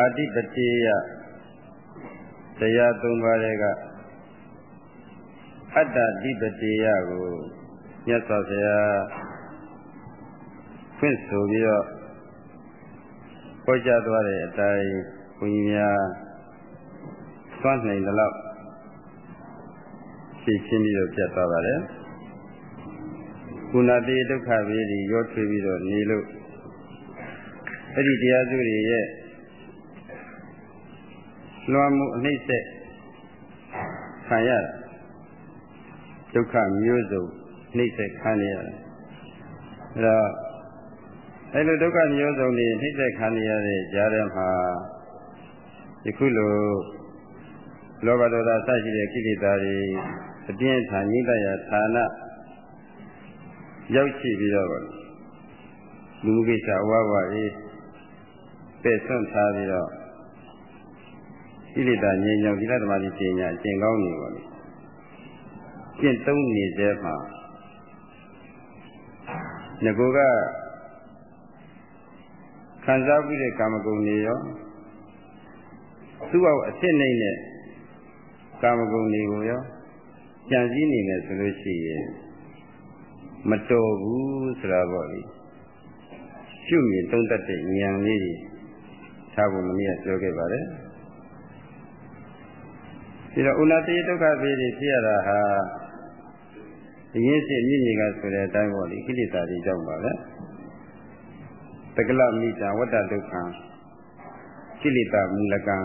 အာတိပတိယတရားသုံးပါးတွေကအတ္တတိပတိယကိုမြတ်စွာဘုရားဖွင့်ဆိုပြီးတော့ဟောကြားသွားတဲ့အတိုင်းဘုန်းကြီးများသွမ်းနိုင်သလောက်ရှင်းရှင်းပြီးတော့ပြတ်သွားပါတယ်ကုဏတိဒုက္ခဝေဒီရောထွေးပြီးတော့နေလို့အဲ့ဒီတရားစုတွေရဲ့ လွှမ်းမှုအနှိမ့်ဆက်ခံရတာဒုက္ခမျိုးစုံနှိမ့်ဆက်ခံရတာအဲ့တော့အဲ့လိုဒုက္ခမျိုးစုံတွေနှိမ့်ဆက်ခံရတဲ့ကြားထဲမှာယခုလိုလောဘဒေါသစရှိတဲ့ကိလေသာတွေအပြင်းထန်ညှိတရဌာနရောက်ရှိပြီးတော့လူမှုကိစ္စအဝဝရေးပဲ့ဆွန့်ထားပြီးတော့ ကိလေသာငြိမ်းချမ်းသီလဓမ္မတိပညာအကျင့်ကောင်းနေပါလေကျင့်သုံးနေတဲ့မှာငကိုကခံစားပြီးတဲ့ကာမဂုဏ်တွေရောသူ့အောက်အစ်စ်နေတဲ့ကာမဂုဏ်တွေကိုရောကြံစည်နေတယ်ဆိုလို့ရှိရင်မတော်ဘူးဆိုတာပေါ့လေပြုမြင်သုံးတတ်တဲ့ဉာဏ်လေးတွေထားဖို့မနည်းပြောခဲ့ပါတယ် ဒီတော့ဥနာတိဒုက္ခပေတွေဖြစ်ရတာဟာအရင်စစ်မြင့်မြင့်ကဆိုတဲ့အတိုင်းပေါ့လေကိလေသာတွေကြောင့်ပါပဲတက္ကလမိတာဝတ္တဒုက္ခကိလေသာမူလကံ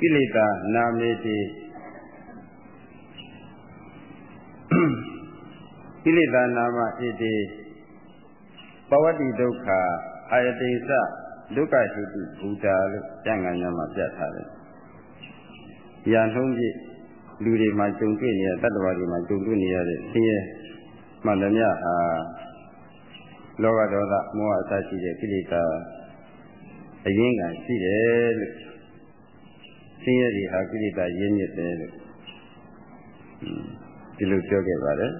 ကိလေသာနာမေတိကိလေသာနာမဣတိပဝတ္တိဒုက္ခအာယတိစ ဒုက္ခဟိတုဘုဒ္ဓလို့ကျမ်းဂန်များမှာပြထားတယ်။ရာနှုံးပြည့်လူတွေမှာကြုံတွေ့နေတဲ့တတ္တဝါတွေမှာကြုံတွေ့နေရတဲ့ဆင်းရဲမှန်သမျှဟာလောဘဒေါသမောဟအစရှိတဲ့ကိလေသာအရင်းကရှိတယ်လို့ဆင်းရဲတွေဟာကိလေသာရင်းမြစ်တယ်လို့ဒီလိုပြောခဲ့ပါတယ်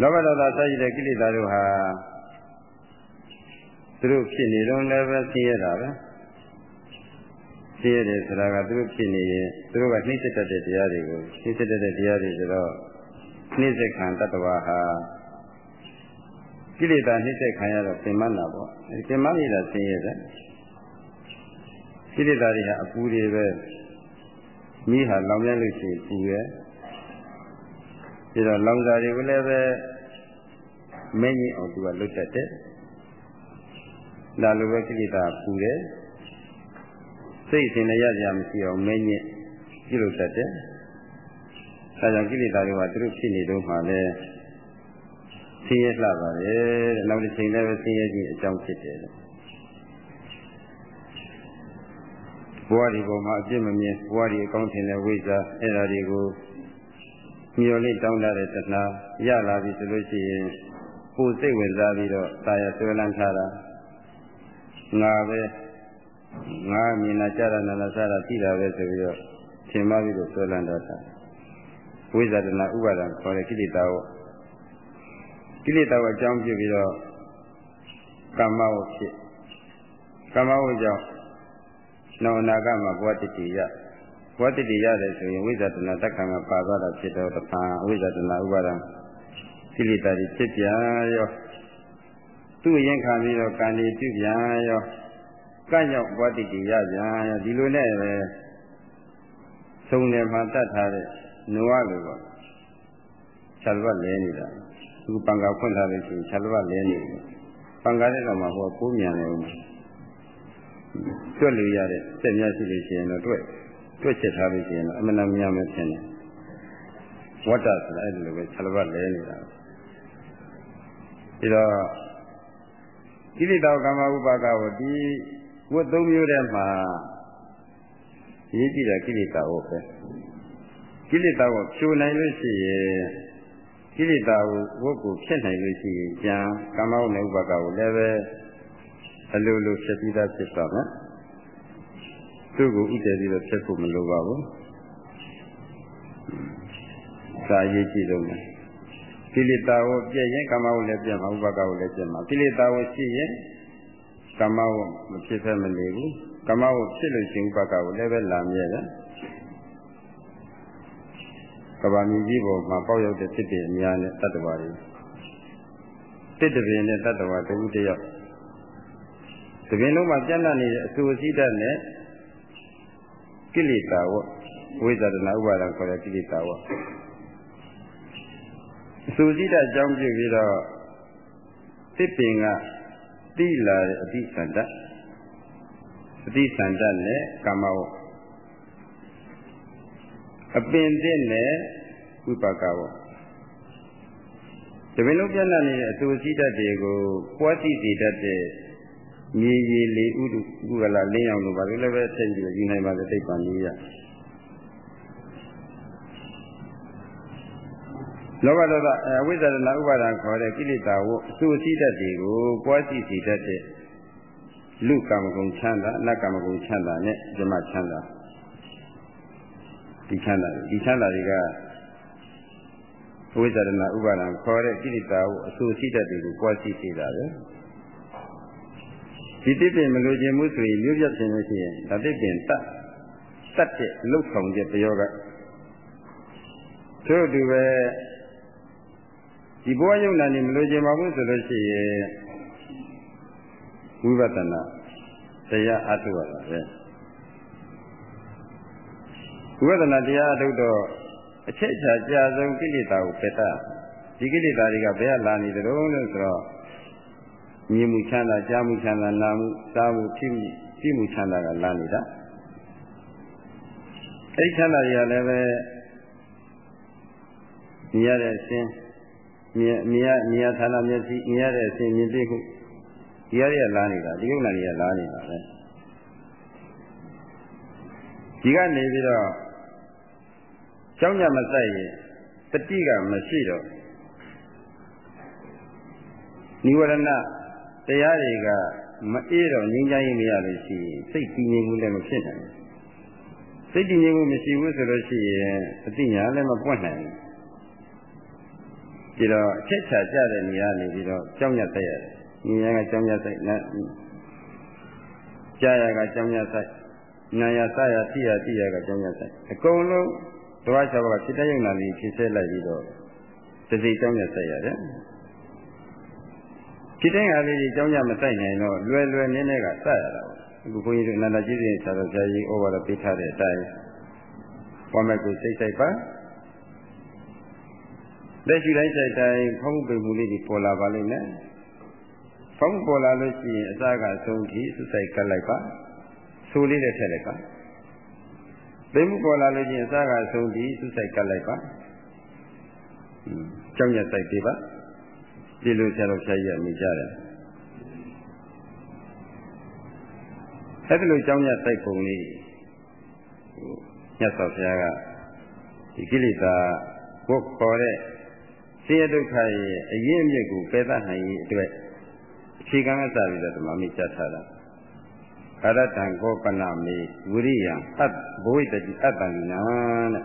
လောဘဒေါသစရှိတဲ့ကိလေသာတို့ဟာ သူတို့ဖြစ်နေတော့လည်းပဲဆင်းရဲတာပဲဆင်းရဲတယ်ဆိုတာကသူတို့ဖြစ်နေရင်သူတို့ကနှိမ့်ဆက်တတ်တဲ့တရားတွေကိုနှိမ့်ဆက်တတ်တဲ့တရားတွေဆိုတော့နှိမ့်ဆက်ခံတတ္တဝါဟာကိလေသာနှိမ့်ဆက်ခံရတော့သင်္မနာပေါ့အဲဒီသင်္မနေတာဆင်းရဲတယ်ကိလေသာတွေဟာအပူတွေပဲမိဟာလောင်ရလို့ရှိရင်ပူရဲ့ပြီးတော့လောင်စာတွေကိုလည်းပဲမင်းကြီးအောင်သူကလွတ်တတ်တယ် ဒါလိုပဲကိလေသာပူတယ်စိတ်ရှင်လည်းရကြမရှိအောင်မင်းကြီးပြုလုပ်တတ်တယ်ဒါကြောင့်ကိလေသာတွေကသူတို့ဖြစ်နေတော့မှလည်းဆင်းရဲလှပါတယ်တဲ့နောက်တစ်ချိန်လည်းပဲဆင်းရဲခြင်းအကြောင်းဖြစ်တယ်တဲ့ဘဝဒီပေါ်မှာအပြစ်မမြင်ဘဝဒီအကောင်းထင်တဲ့ဝိဇ္ဇာအဲ့ဒါတွေကိုမျောလေးတောင်းတတဲ့တဏှာရလာပြီဆိုလို့ရှိရင်ကိုယ်စိတ်ဝင်စားပြီးတော့တာယာဆွဲလန်းထားတာ ငါပဲငါမြင်လာကြတာနာလာစားတာသိတာပဲဆိုပြီးတော့ထင်မှပြီးတော့ဆွဲလန်းတော့တာဝိဇ္ဇာတနာဥပါဒံခေါ်တဲ့ကိလေသာကိုကိလေသာကိုအကြောင်းပြုပြီးတော့ကမ္မဝဖြစ်ကမ္မဝကြောင့်နောက်အနာဂတ်မှာဘဝတ္တိရဘဝတ္တိရတယ်ဆိုရင်ဝိဇ္ဇာတနာတက္ကံကပါသွားတာဖြစ်တော့တဖန်ဝိဇ္ဇာတနာဥပါဒံကိလေသာတွေဖြစ်ပြန်ရော သူ့ရင်ခံပြီးတော့ကံတွေပြုပြန်ရောကံ့ကြောင့်ဘဝတ္တိရပြန်ရောဒီလိုနဲ့ပဲသုံးတယ်မှာတတ်ထားတဲ့နွားလိုပေါ့ခြေလွတ်လဲနေတာသူပံကာဖွင့်ထားလို့ရှိရင်ခြေလွတ်လဲနေတယ်ပံကာတဲ့ကောင်မှာဟောပိုးမြန်နေဦးတွက်လို့ရတဲ့စက်များရှိလို့ရှိရင်တော့တွက်တွက်ချက်ထားလို့ရှိရင်တော့အမှန်တမ်းများမယ်ဖြစ်နေဝတ္တဆိုတာအဲ့လိုပဲခြေလွတ်လဲနေတာဒီတော့ ကိလေသာကာမဥပါကကိုဒီဝတ်သုံးမျိုးထဲမှာရေးကြည့်တာကိလေသာဟုတ်ပဲကိလေသာကိုဖြိုနိုင်လို့ရှိရင်ကိလေသာကိုဝတ်ကိုဖြစ်နိုင်လို့ရှိရင်ကြံကာမဝနဲ့ဥပါကကိုလည်းပဲအလိုလိုဖြစ်ပြီးသားဖြစ်သွားမယ်သူ့ကိုဥတည်ပြီးတော့ဖြစ်ဖို့မလိုပါဘူးစာရေးကြည့်လို့မယ် ကိလေသာကိုပြည့်ရင်ကာမဝလည်းပြည့်မှာဥပါကကိုလည်းပြည့်မှာကိလေသာကိုရှိရင်ကမ္မဝမဖြစ်ဖက်မနေဘူးကမ္မဝဖြစ်လို့ရှင်ဥပကကိုလည်းပဲလာမြဲတယ်ကဘာမြကြီးပေါ်မှာပေါက်ရောက်တဲ့ဖြစ်တဲ့အများနဲ့တတ္တဝါတွေတစ်တပင်နဲ့တတ္တဝါတခုတယောက်တပင်လုံးမှာပြန့်နှံ့နေတဲ့အဆူအစည်းတတ်နဲ့ကိလေသာဝဝိဇာဒနာဥပါဒံခေါ်တဲ့ကိလေသာဝ အဆူစည်းတတ်အကြောင်းပြုပြီးတော့တစ်ပင်ကတိလာတဲ့အတိသန္တအတိသန္တနဲ့ကာမဝအပင်သစ်နဲ့ဝိပါကဝတပင်လုံးပြန့်နှံ့နေတဲ့အဆူစည်းတတ်တွေကိုပွားတိစီတတ်တဲ့မြေရည်လေးဥဒုကုကလာလင်းအောင်လို့ပါလို့လည်းပဲသိပြီးယူနိုင်ပါလေသိပ္ပံကြီးရ လောဘဒေါသအဝိဇ္ဇာနာဥပါဒံခေါ်တဲ့ကိလေသာဝအစုအစည်းတတ်တွေကိုပွားစီစီတတ်တဲ့လူကံမဂုဏ်ချမ်းသာနတ်ကံမဂုဏ်ချမ်းသာနဲ့ဓမ္မချမ်းသာဒီချမ်းသာဒီချမ်းသာတွေကဝိဇ္ဇာနာဥပါဒံခေါ်တဲ့ကိလေသာဝအစုအစည်းတတ်တွေကိုပွားစီစီတာပဲဒီတိပင်မလို့ခြင်းမှုဆိုရင်မျိုးပြခြင်းလို့ရှိရင်ဒါတိပင်တတ်တတ်တဲ့လှုပ်ဆောင်တဲ့ပယောကတို့တူပဲ ဒီဘဝယုံနာနေမလို့ခြင်းပါဘူးဆိုလို့ရှိရင်ဝိပဿနာတရားအထုရတာပဲဝိပဿနာတရားအထုတော့အချက်ချာကြာဆုံးကိလေသာကိုပယ်တတ်ဒီကိလေသာတွေကဘယ်ကလာနေကြလို့လဲဆိုတော့မြင်မှုချမ်းသာကြားမှုချမ်းသာနာမှုစားမှုဖြစ်မှုဖြစ်မှုချမ်းသာကလာနေတာအဲ့ချမ်းသာတွေကလည်းပဲမြင်ရတဲ့အခြင်း မြင်မြင်ရမြင်ရဌာနမျက်စိမြင်ရတဲ့အခြင်းမြင်သိမှုဒီရတွေကလာနေတာဒီကုဏတွေကလာနေတာပဲဒီကနေပြီးတော့ကြောင်းညမဆိုင်ရင်တတိကမရှိတော့និဝရဏတရားတွေကမအေးတော့ငြိမ်းချမ်းရေးမရလို့ရှိရင်စိတ်တည်ငြိမ်မှုလည်းမဖြစ်နိုင်ဘူးစိတ်တည်ငြိမ်မှုမရှိဘူးဆိုလို့ရှိရင်အတိညာလည်းမပွက်နိုင်ဘူး ဒီတော့အချက်ချာကြတဲ့နေရာနေပြီးတော့ကြောင်းရတဲ့ရတယ်ဉာဏ်ကကြောင်းရတဲ့နာကြာရကကြောင်းရတဲ့နာယစရတိယတိယကကြောင်းရတဲ့အကုန်လုံးတဝါ၆ပါးဖြစ်တဲ့ယုံနာလေးဖြစ်ဆက်လိုက်ပြီးတော့တစိကြောင်းရတဲ့ရတယ်ဖြစ်တဲ့ဟာလေးကြီးကြောင်းကြမဆိုင်နိုင်တော့လွယ်လွယ်နည်းနည်းကစရတာပေါ့အခုဘုန်းကြီးတို့အနန္တကြီးစဉ်ဆရာတော်ဘုရားကြီးဩဝါဒပေးထားတဲ့အတိုင်းဝမ်းမဲ့ကိုစိတ်ဆိုင်ပါ လက်ရှိတိုင်းစိတ်တိုင်းဖုံးပိန်မှုလေးကြီးပေါ်လာပါလိမ့်မယ်ဖုံးပေါ်လာလို့ရှိရင်အစကအဆုံးထိစွစိုက်ကတ်လိုက်ပါဆိုလေးနဲ့ထည့်လိုက်ပါပိန်မှုပေါ်လာလို့ရှိရင်အစကအဆုံးထိစွစိုက်ကတ်လိုက်ပါကြောင်းရစိုက်ပေးပါဒီလိုဆရာတော်ဆရာကြီးကနေကြတယ်အဲ့ဒီလိုကြောင်းရတိုက်ပုံလေးမြတ်စွာဘုရားကဒီကိလေသာဘုတ်ခေါ်တဲ့ ဆင်းရဲဒုက္ခရဲ့အရင်းအမြစ်ကိုပယ်သနိုင်ရေးအတွက်အခြေခံအစပြီးတော့ဓမ္မမိတ်ချက်ထားတာအရတံကောပနမေဝိရိယံအတ်ဘဝိတတိအတ္တဉာဏတဲ့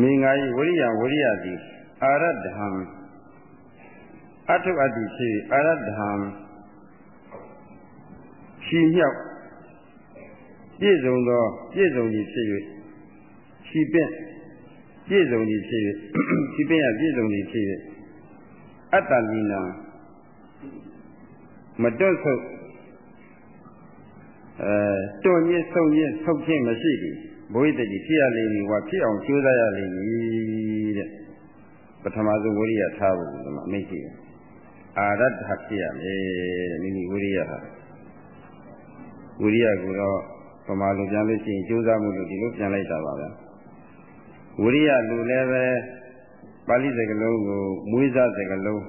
မိငါဤဝိရိယဝိရိယသည်အာရဒဟံအထုအတ္တိဖြစ်အာရဒဟံရှည်မြောက်ပြည့်စုံသောပြည့်စုံကြီးဖြစ်၍ရှည်ပင့် ပြည့်စုံကြီးဖြစ်၍ရှည်ပင့်ရပြည့်စုံကြီးဖြစ်၍အတ္တလိနာမတွတ်ဆုပ်အဲတွန့်ညစ်ဆုံးညစ်ဆုပ်ခြင်းမရှိဘူးဘုရားတကြီးဖြစ်ရလိမ့်မည်ဟောဖြစ်အောင်ကြိုးစားရလိမ့်မည်တဲ့ပထမဆုံးဝိရိယထားဖို့ဒီမှာအမိတ်ရှိတယ်အာရတ္ထဖြစ်ရမယ်တဲ့မိမိဝိရိယဟာဝိရိယကိုတော့ပမာလိုပြန်လို့ရှိရင်ကြိုးစားမှုလို့ဒီလိုပြန်လိုက်တာပါပဲ ဝိရိယလူလည်းပဲပါဠိစကားလုံးကိုမွေးစားစကားလုံး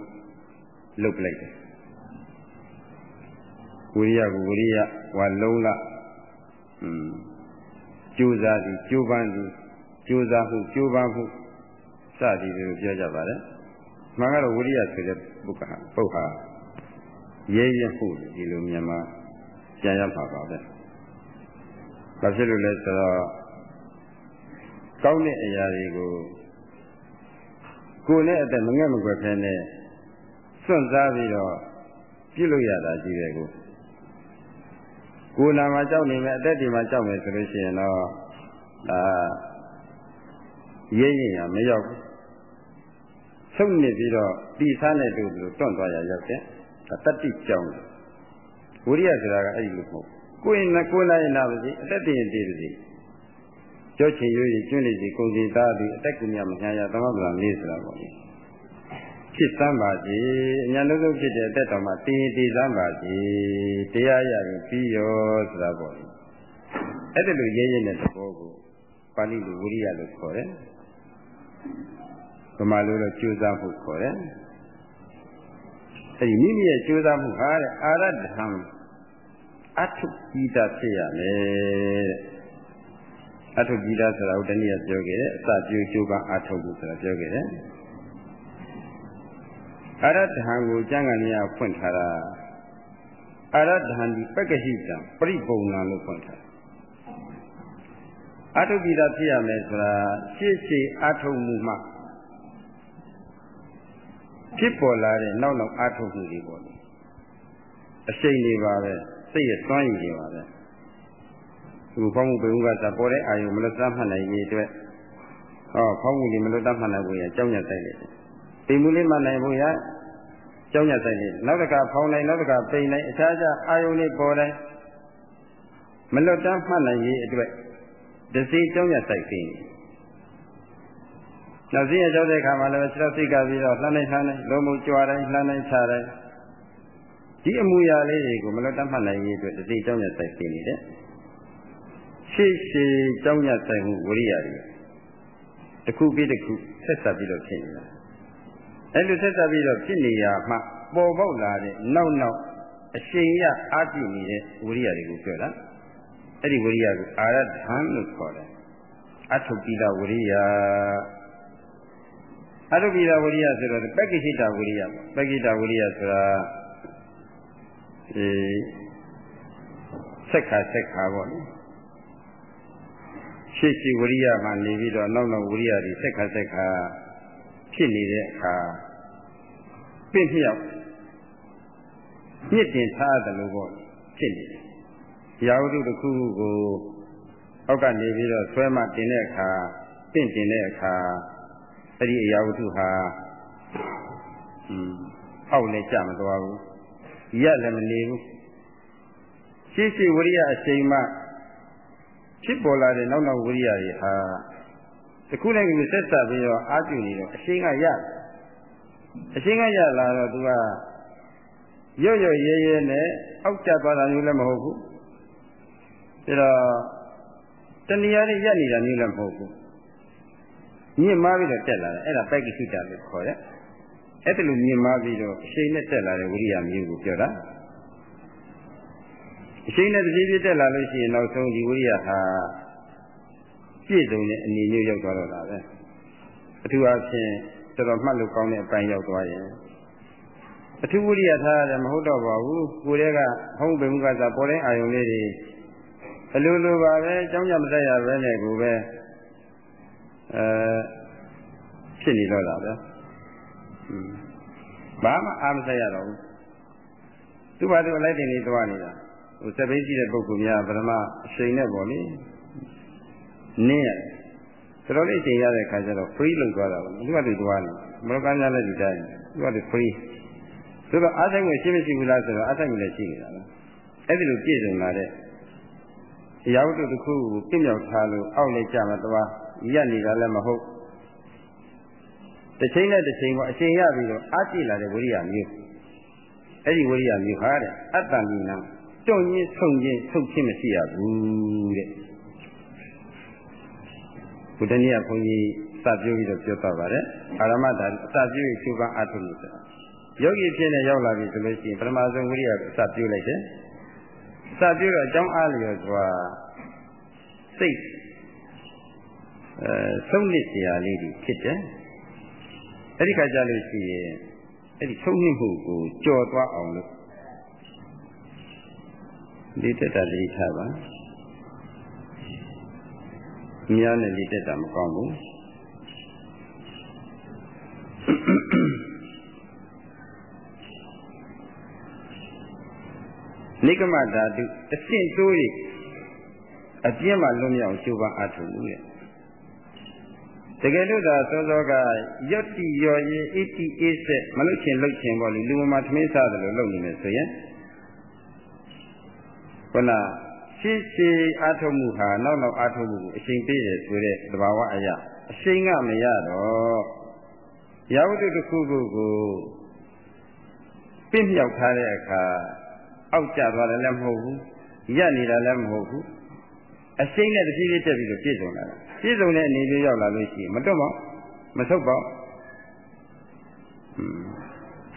လုတ်လိုက်တယ်ဝိရိယကိုဝိရိယဝါလုံးလอืมကြိုးစားသည်ကြိုးပမ်းသည်ကြိုးစားမှုကြိုးပမ်းမှုစသည်တွေပြောကြပါတယ်မှန်ကတော့ဝိရိယဆိုတဲ့ပုဂ္ဂဟာပုဂ္ဂဟာရဲရဲမှုဒီလိုမြန်မာပြန်ရပါပါပဲ။ဘာဖြစ်လို့လဲဆိုတော့ ကောင်းတဲ့အရာတွေကိုကိုယ်နဲ့အသက်မငဲ့မကွက်ဖဲနဲ့စွန့်စားပြီးတော့ပြပြုလို့ရတာကြီးပဲကိုကိုယ်နာမှာကြောက်နေမယ်အသက်ဒီမှာကြောက်မယ်ဆိုလို့ရှိရင်တော့ဒါရေးရင်ရမရောက်ဘူးဆုံးနေပြီးတော့တီစားနေတူတူတွန့်သွားရရောက်တယ်တတိကြောင်းဝိရိယဆိုတာကအဲ့ဒီလိုမဟုတ်ကိုယ်နဲ့ကိုယ်နိုင်နာပါစေအသက်တည်ရင်တည်ပါစေ ကြောချင်ရွေးကျွန်းနေစီကုန်စီသားပြီးအသက်ကူမြမညာရသမဗလာလေးဆိုတာပေါ့ဖြစ်စမ်းပါစေအညာလုံးလုံးဖြစ်တဲ့အသက်တော်မှာတည်တည်စမ်းပါစေတရားရရင်ပြီးရောဆိုတာပေါ့အဲ့ဒါလိုရဲရဲတဲ့သဘောကိုပါဠိလိုဝိရိယလို့ခေါ်တယ်ဗမာလိုတော့ကြိုးစားမှုခေါ်တယ်အဲဒီမိမိရဲ့ကြိုးစားမှုဟာတဲ့အာရဒဟံအထုပိတာဖြစ်ရမယ်တဲ့ အထုပိတာဆိုတာဟိုတနည်းပြောခဲ့တယ်အစပြုကြိုးပမ်းအထုမှုဆိုတာပြောခဲ့တယ်အာရဒဟံကိုကျမ်းဂန်ကြီးကဖွင့်ထားတာအာရဒဟံဒီပက္ကဟိတံပရိပုံနာလို့ဖွင့်ထားအထုပိတာဖြစ်ရမယ်ဆိုတာရှေ့ရှေ့အထုမှုမှဖြစ်ပေါ်လာတဲ့နောက်နောက်အာထုတ်မှုတွေပေါ့လေအရှိန်တွေပါပဲစိတ်ရဲ့စွမ်းရည်တွေပါပဲ ဒီဖောင်းမှုပေမှုကသာပေါ်တဲ့အာယုမလွတ်သားမှတ်နိုင်ရေးအတွက်ဟောဖောင်းမှုတွေမလွတ်သားမှတ်နိုင်ဖို့ရအကြောင်းရဆိုင်တယ်ပိမှုလေးမှတ်နိုင်ဖို့ရအကြောင်းရဆိုင်တယ်နောက်တစ်ခါဖောင်းနိုင်နောက်တစ်ခါပိန်နိုင်အခြားခြားအာယုလေးပေါ်တိုင်းမလွတ်သားမှတ်နိုင်ရေးအတွက်တစီအကြောင်းရဆိုင်တယ်နောက်စည်းရကြောတဲ့အခါမှာလည်းခြေတော်စိတ်ကပြီးတော့လှမ်းနိုင်လှမ်းနိုင်လုံးမကြွားတိုင်းလှမ်းနိုင်ချတိုင်းဒီအမူအရာလေးတွေကိုမလွတ်တတ်မှတ်နိုင်ရေးအတွက်တတိအကြောင်းရဆိုင်ပြနေတယ် ရှေ့ရှေ့အကြောင်းရဆိုင်မှုဝိရိယတွေတစ်ခုပြီးတစ်ခုဆက်ဆက်ပြီးတော့ဖြစ်နေတာအဲ့လိုဆက်ဆက်ပြီးတော့ဖြစ်နေရမှပေါ်ပေါက်လာတဲ့နောက်နောက်အရှိန်ရအားကြည့်နေတဲ့ဝိရိယတွေကိုပြောတာအဲ့ဒီဝိရိယကိုအာရဒံလို့ခေါ်တယ်အထုပိလဝိရိယအရုပိယဝိရိယဆိုတော့ပက္ကိစိတဝိရိယပက္ကိတဝိရိယဆိုတာအဲဆက်ခါဆက်ခါပေါ့နော် ရှေ့ရှိဝိရိယမှနေပြီးတော့နောက်နောက်ဝိရိယတွေဆက်ခါဆက်ခါဖြစ်နေတဲ့အခါပြင့်မြောက်မြင့်တင်ထားတယ်လို့ပေါ့ဖြစ်နေတယ်။ရာဝတ္ထုတစ်ခုခုကိုအောက်ကနေပြီးတော့ဆွဲမှတင်တဲ့အခါပြင့်တင်တဲ့အခါအဲ့ဒီအရာဝတ္ထုဟာอืมအောက်လည်းကြမသွားဘူးရက်လည်းမနေဘူးရှိရှိဝရိယအချိန်မှ ဖြစ်ပေါ်လာတဲ့နောက်နောက်ဝရိယတွေဟာတခုနဲ့ကူဆက်ဆက်ပြီးတော့အာကျူနေတော့အချိန်ကရအချိန်ကရလာတော့သူကရွရွရဲရဲနဲ့အောက်ကျသွားတာမျိုးလည်းမဟုတ်ဘူးဒါတော့တဏှာနဲ့ရက်နေတာမျိုးလည်းမဟုတ်ဘူးမြင့်မားပြီးတော့တက်လာတယ်အဲ့ဒါပိုက်ကိစ္စလို့ခေါ်တယ်အဲ့ဒါလိုမြင့်မားပြီးတော့အရှိန်နဲ့တက်လာတဲ့ဝိရိယမျိုးကိုပြောတာ အရှိန်နဲ့တပြေးပြေးတက်လာလို့ရှိရင်နောက်ဆုံးဒီဝိရိယဟာပြည့်စုံတဲ့အနေမျိုးရောက်သွားတော့တာပဲအထူးအားဖြင့်တော်တော်မှတ်လို့ကောင်းတဲ့အပိုင်းရောက်သွားရင်အထူးဝိရိယထားရတယ်မဟုတ်တော့ပါဘူးကိုယ်တည်းကဟုံးပင်မှုကစားပေါ်တဲ့အာယုံလေးတွေအလိုလိုပါပဲအကြောင်းကြမတတ်ရပဲနဲ့ကိုပဲအဲဖြစ်နေတော့တာပဲဘာမှအားမဆက်ရတော့ဘူးသူ့ဘာသူအလိုက်တင်နေသွားနေတာ ဟိုစပိန်ရှိတဲ့ပုဂ္ဂိုလ်များဗရမအချိန်နဲ့ပေါ့လေနင်းရတယ်တော်တော်လေးအချိန်ရတဲ့ခါကျတော့ free လုပ်သွားတာပေါ့သူကသူသွားနေမလောကညာလည်းဒီတိုင်းသူကသူ free ဆိုတော့အားဆိုင်ဝင်ရှိမရှိဘူးလားဆိုတော့အားဆိုင်ဝင်လည်းရှိနေတာပဲအဲ့ဒီလိုပြည့်စုံလာတဲ့တရားဝတ္ထုတစ်ခုကိုပြည့်မြောက်ထားလို့အောက်လိုက်ကြမှာသွားရက်နေတာလည်းမဟုတ်တစ်ချိန်နဲ့တစ်ချိန်ကအချိန်ရပြီးတော့အားကြည့်လာတဲ့ဝိရိယမျိုးအဲ့ဒီဝိရိယမျိုးဟာတဲ့အတ္တမိနံ တွန့်ချင်းဆုံချင်းဆုတ်ချင်းမရှိရဘူးတဲ့ဘုဒ္ဓနည်းဘုန်းကြီးစပြောပြီးတော့ပြောတော့ပါတယ်အာရမတာအစပြုရှုပန်းအထုလို့ဆိုတာယောဂီဖြစ်နေရောက်လာပြီဆိုလို့ရှိရင်ပထမဆုံးဝိရိယကိုစပြုလိုက်တယ်စပြုတော့အကြောင်းအားလျော်စွာစိတ်အဲဆုံးနစ်စရာလေးတွေဖြစ်တယ်အဲ့ဒီခါကျလို့ရှိရင်အဲ့ဒီဆုံးနစ်မှုကိုကြော်သွားအောင်လို့ ဒီတက်တာလေးထားပါမြားနဲ့ဒီတက်တာမကောင်းဘူးနိကမဓာတုအရှင်းတိုး၍အပြင်းမှလွတ်မြောက်ရှုပါအထုလို့တဲ့တကယ်လို့သာစောစောကယောတိရောရင်အတိအေးဆက်မလုတ်ချင်လုတ်ချင်ပေါ့လေလူမထမင်းစားတယ်လို့လုပ်နေမယ်ဆိုရင် ခုနရှင်းရှင်းအာထုမှုဟာနောက်နောက်အာထုမှုကိုအချိန်ပေးတယ်ဆိုတဲ့သဘာဝအရာအချိန်ကမရတော့ရာဝတ္ထုတစ်ခုခုကိုပြင့်မြောက်ထားတဲ့အခါအောက်ကျသွားတယ်လည်းမဟုတ်ဘူးရက်နေတာလည်းမဟုတ်ဘူးအရှိန်နဲ့တဖြည်းဖြည်းတက်ပြီးတော့ပြည့်စုံလာတာပြည့်စုံတဲ့အနေမျိုးရောက်လာလို့ရှိရင်မတွတ်ပါမဆုတ်ပါ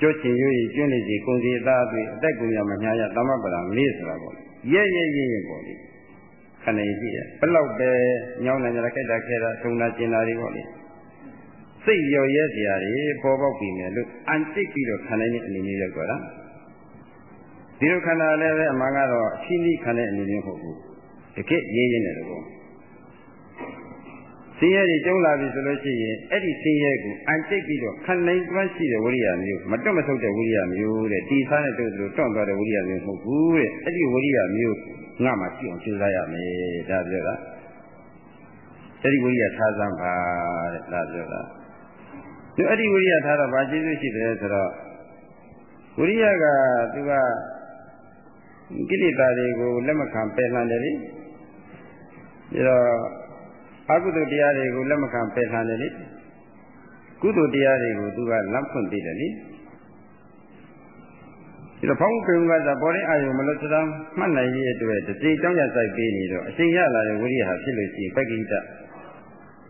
ကျွတ်ချင်ရွေးကျွန်းနေစီကုံစီအသားအသွေးအသက်ကိုရမညာရသမပဒံလေးဆိုတာပေါ့ ရဲရဲရဲရဲပေါ့လေခဏရှိတယ်ဘလောက်ပဲညောင်းနိုင်ကြခိုက်တာခဲတာထုံတာကျင်တာတွေပေါ့လေစိတ်ရော်ရဲစရာတွေပေါ်ပေါက်ပြီမယ်လို့အန်တိတ်ပြီးတော့ခန္ဓာနဲ့အနေနဲ့ရောက်တော့တာဒီလိုခန္ဓာလည်းပဲအမှန်ကတော့အရှိနိခန္ဓာအနေနဲ့မဟုတ်ဘူးတကယ်ရေးရင်းတဲ့ကော ဆင်းရဲတွေတုံးလာပြီဆိုလို့ရှိရင်အဲ့ဒီဆင်းရဲကိုအန်တိတ်ပြီးတော့ခံနိုင်သွမ်းရှိတဲ့ဝိရိယမျိုးမတွတ်မဆုတ်တဲ့ဝိရိယမျိုးတဲ့တီစားတဲ့တုတ်လို့တွန့်သွားတဲ့ဝိရိယမျိုးမဟုတ်ဘူးတဲ့အဲ့ဒီဝိရိယမျိုးငါမှရှိအောင်ကြိုးစားရမယ်ဒါပြောတာအဲ့ဒီဝိရိယထားစမ်းပါတဲ့ဒါပြောတာဒီအဲ့ဒီဝိရိယထားတော့ဘာကျေးဇူးရှိတယ်ဆိုတော့ဝိရိယကသူကကိလေသာတွေကိုလက်မခံပယ်လှန်တယ်လေပြီးတော့ အကုသိုလ်တရားတွေကိုလက်မခံပယ်လှန်တယ်လေကုသိုလ်တရားတွေကိုသူကလမ်းဖွင့်ပေးတယ်လေဒီတော့ဘောင်းပေုံကသာပေါ်တဲ့အာယုံမလို့သံမှတ်နိုင်ရဲ့အတွက်တတိတောင်းရစိုက်ပေးနေတော့အချိန်ရလာတဲ့ဝိရိယဟာဖြစ်လို့ရှိရင်ပက္ခိတ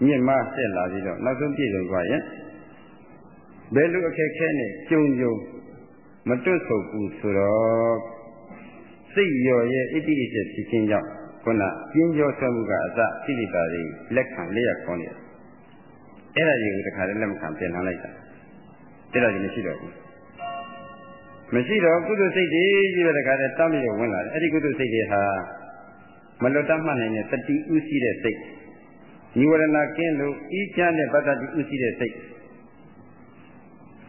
မြင့်မဆက်လာပြီးတော့နောက်ဆုံးပြည့်စုံသွားရင်ဘယ်လိုအခက်ခဲနဲ့ကြုံကြုံမတွတ်ဆုပ်ဘူးဆိုတော့စိတ်ရော်ရဲ့အတ္တိအကျဖြစ်ခြင်းကြောင့် ခုနပြင်းကြောဆွဲမှုကအစသိလိတာတွေလက်ခံလျက်ခေါ်နေတယ်အဲ့ဒါကြီးကိုတခါလည်းလက်မခံပြင်လာလိုက်တာအဲ့ဒါကြီးမရှိတော့ဘူးမရှိတော့ကုသိုလ်စိတ်တွေကြီးပဲတခါတည်းတမ်းပြီးဝင်လာတယ်အဲ့ဒီကုသိုလ်စိတ်တွေဟာမလွတ်တတ်မှတ်နိုင်တဲ့တတိဥရှိတဲ့စိတ်ညီဝရဏကင်းလို့ဤချမ်းတဲ့ပတ္တိဥရှိတဲ့စိတ်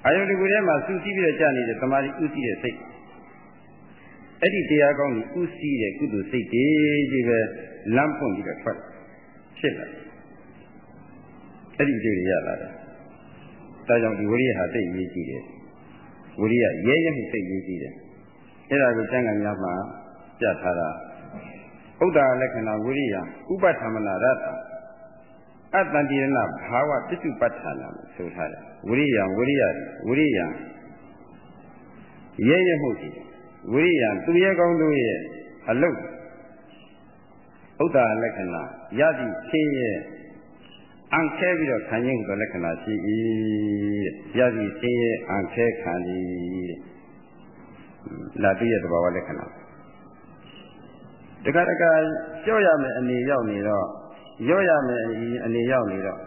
အာယုန်ဒီကိုယ်ထဲမှာစူးစီးပြီးတော့ကြာနေတဲ့တမာတိဥရှိတဲ့စိတ် အဲ့ဒီတရားကောင်းကြီးဥစည်းတဲ့ကုသိုလ်စိတ်တွေကြီးပဲလမ်းပွင့်ပြီးတော့ထွက်ဖြစ်လာအဲ့ဒီတွေရလာတယ်ဒါကြောင့်ဒီဝိရိယဟာသိရေးကြည့်တယ်ဝိရိယရဲရဲမှုသိရေးကြည့်တယ်အဲ့ဒါကိုကျမ်းဂန်များမှာပြထားတာဥဒ္ဒါလက္ခဏာဝိရိယဥပသမနာရတ္တအတ္တန္တိရဏဘာဝပစ္စုပ္ပထာနာဆိုထားတယ်ဝိရိယဝိရိယဝိရိယရဲရဲမှုရှိတယ် ဝိရိယသူရဲကောင်းတို့ရဲ့အလုတ်ဥဒ္ဒါလက္ခဏာယတိချင်းရဲ့အံခဲပြီးတော့ခံရင်ဆိုလက္ခဏာရှိ၏ယတိချင်းရဲ့အံခဲခံသည်လာတိရဲ့သဘာဝလက္ခဏာတခါတခါကြော့ရမယ်အနေရောက်နေတော့ရော့ရမယ်အနေရောက်နေတော့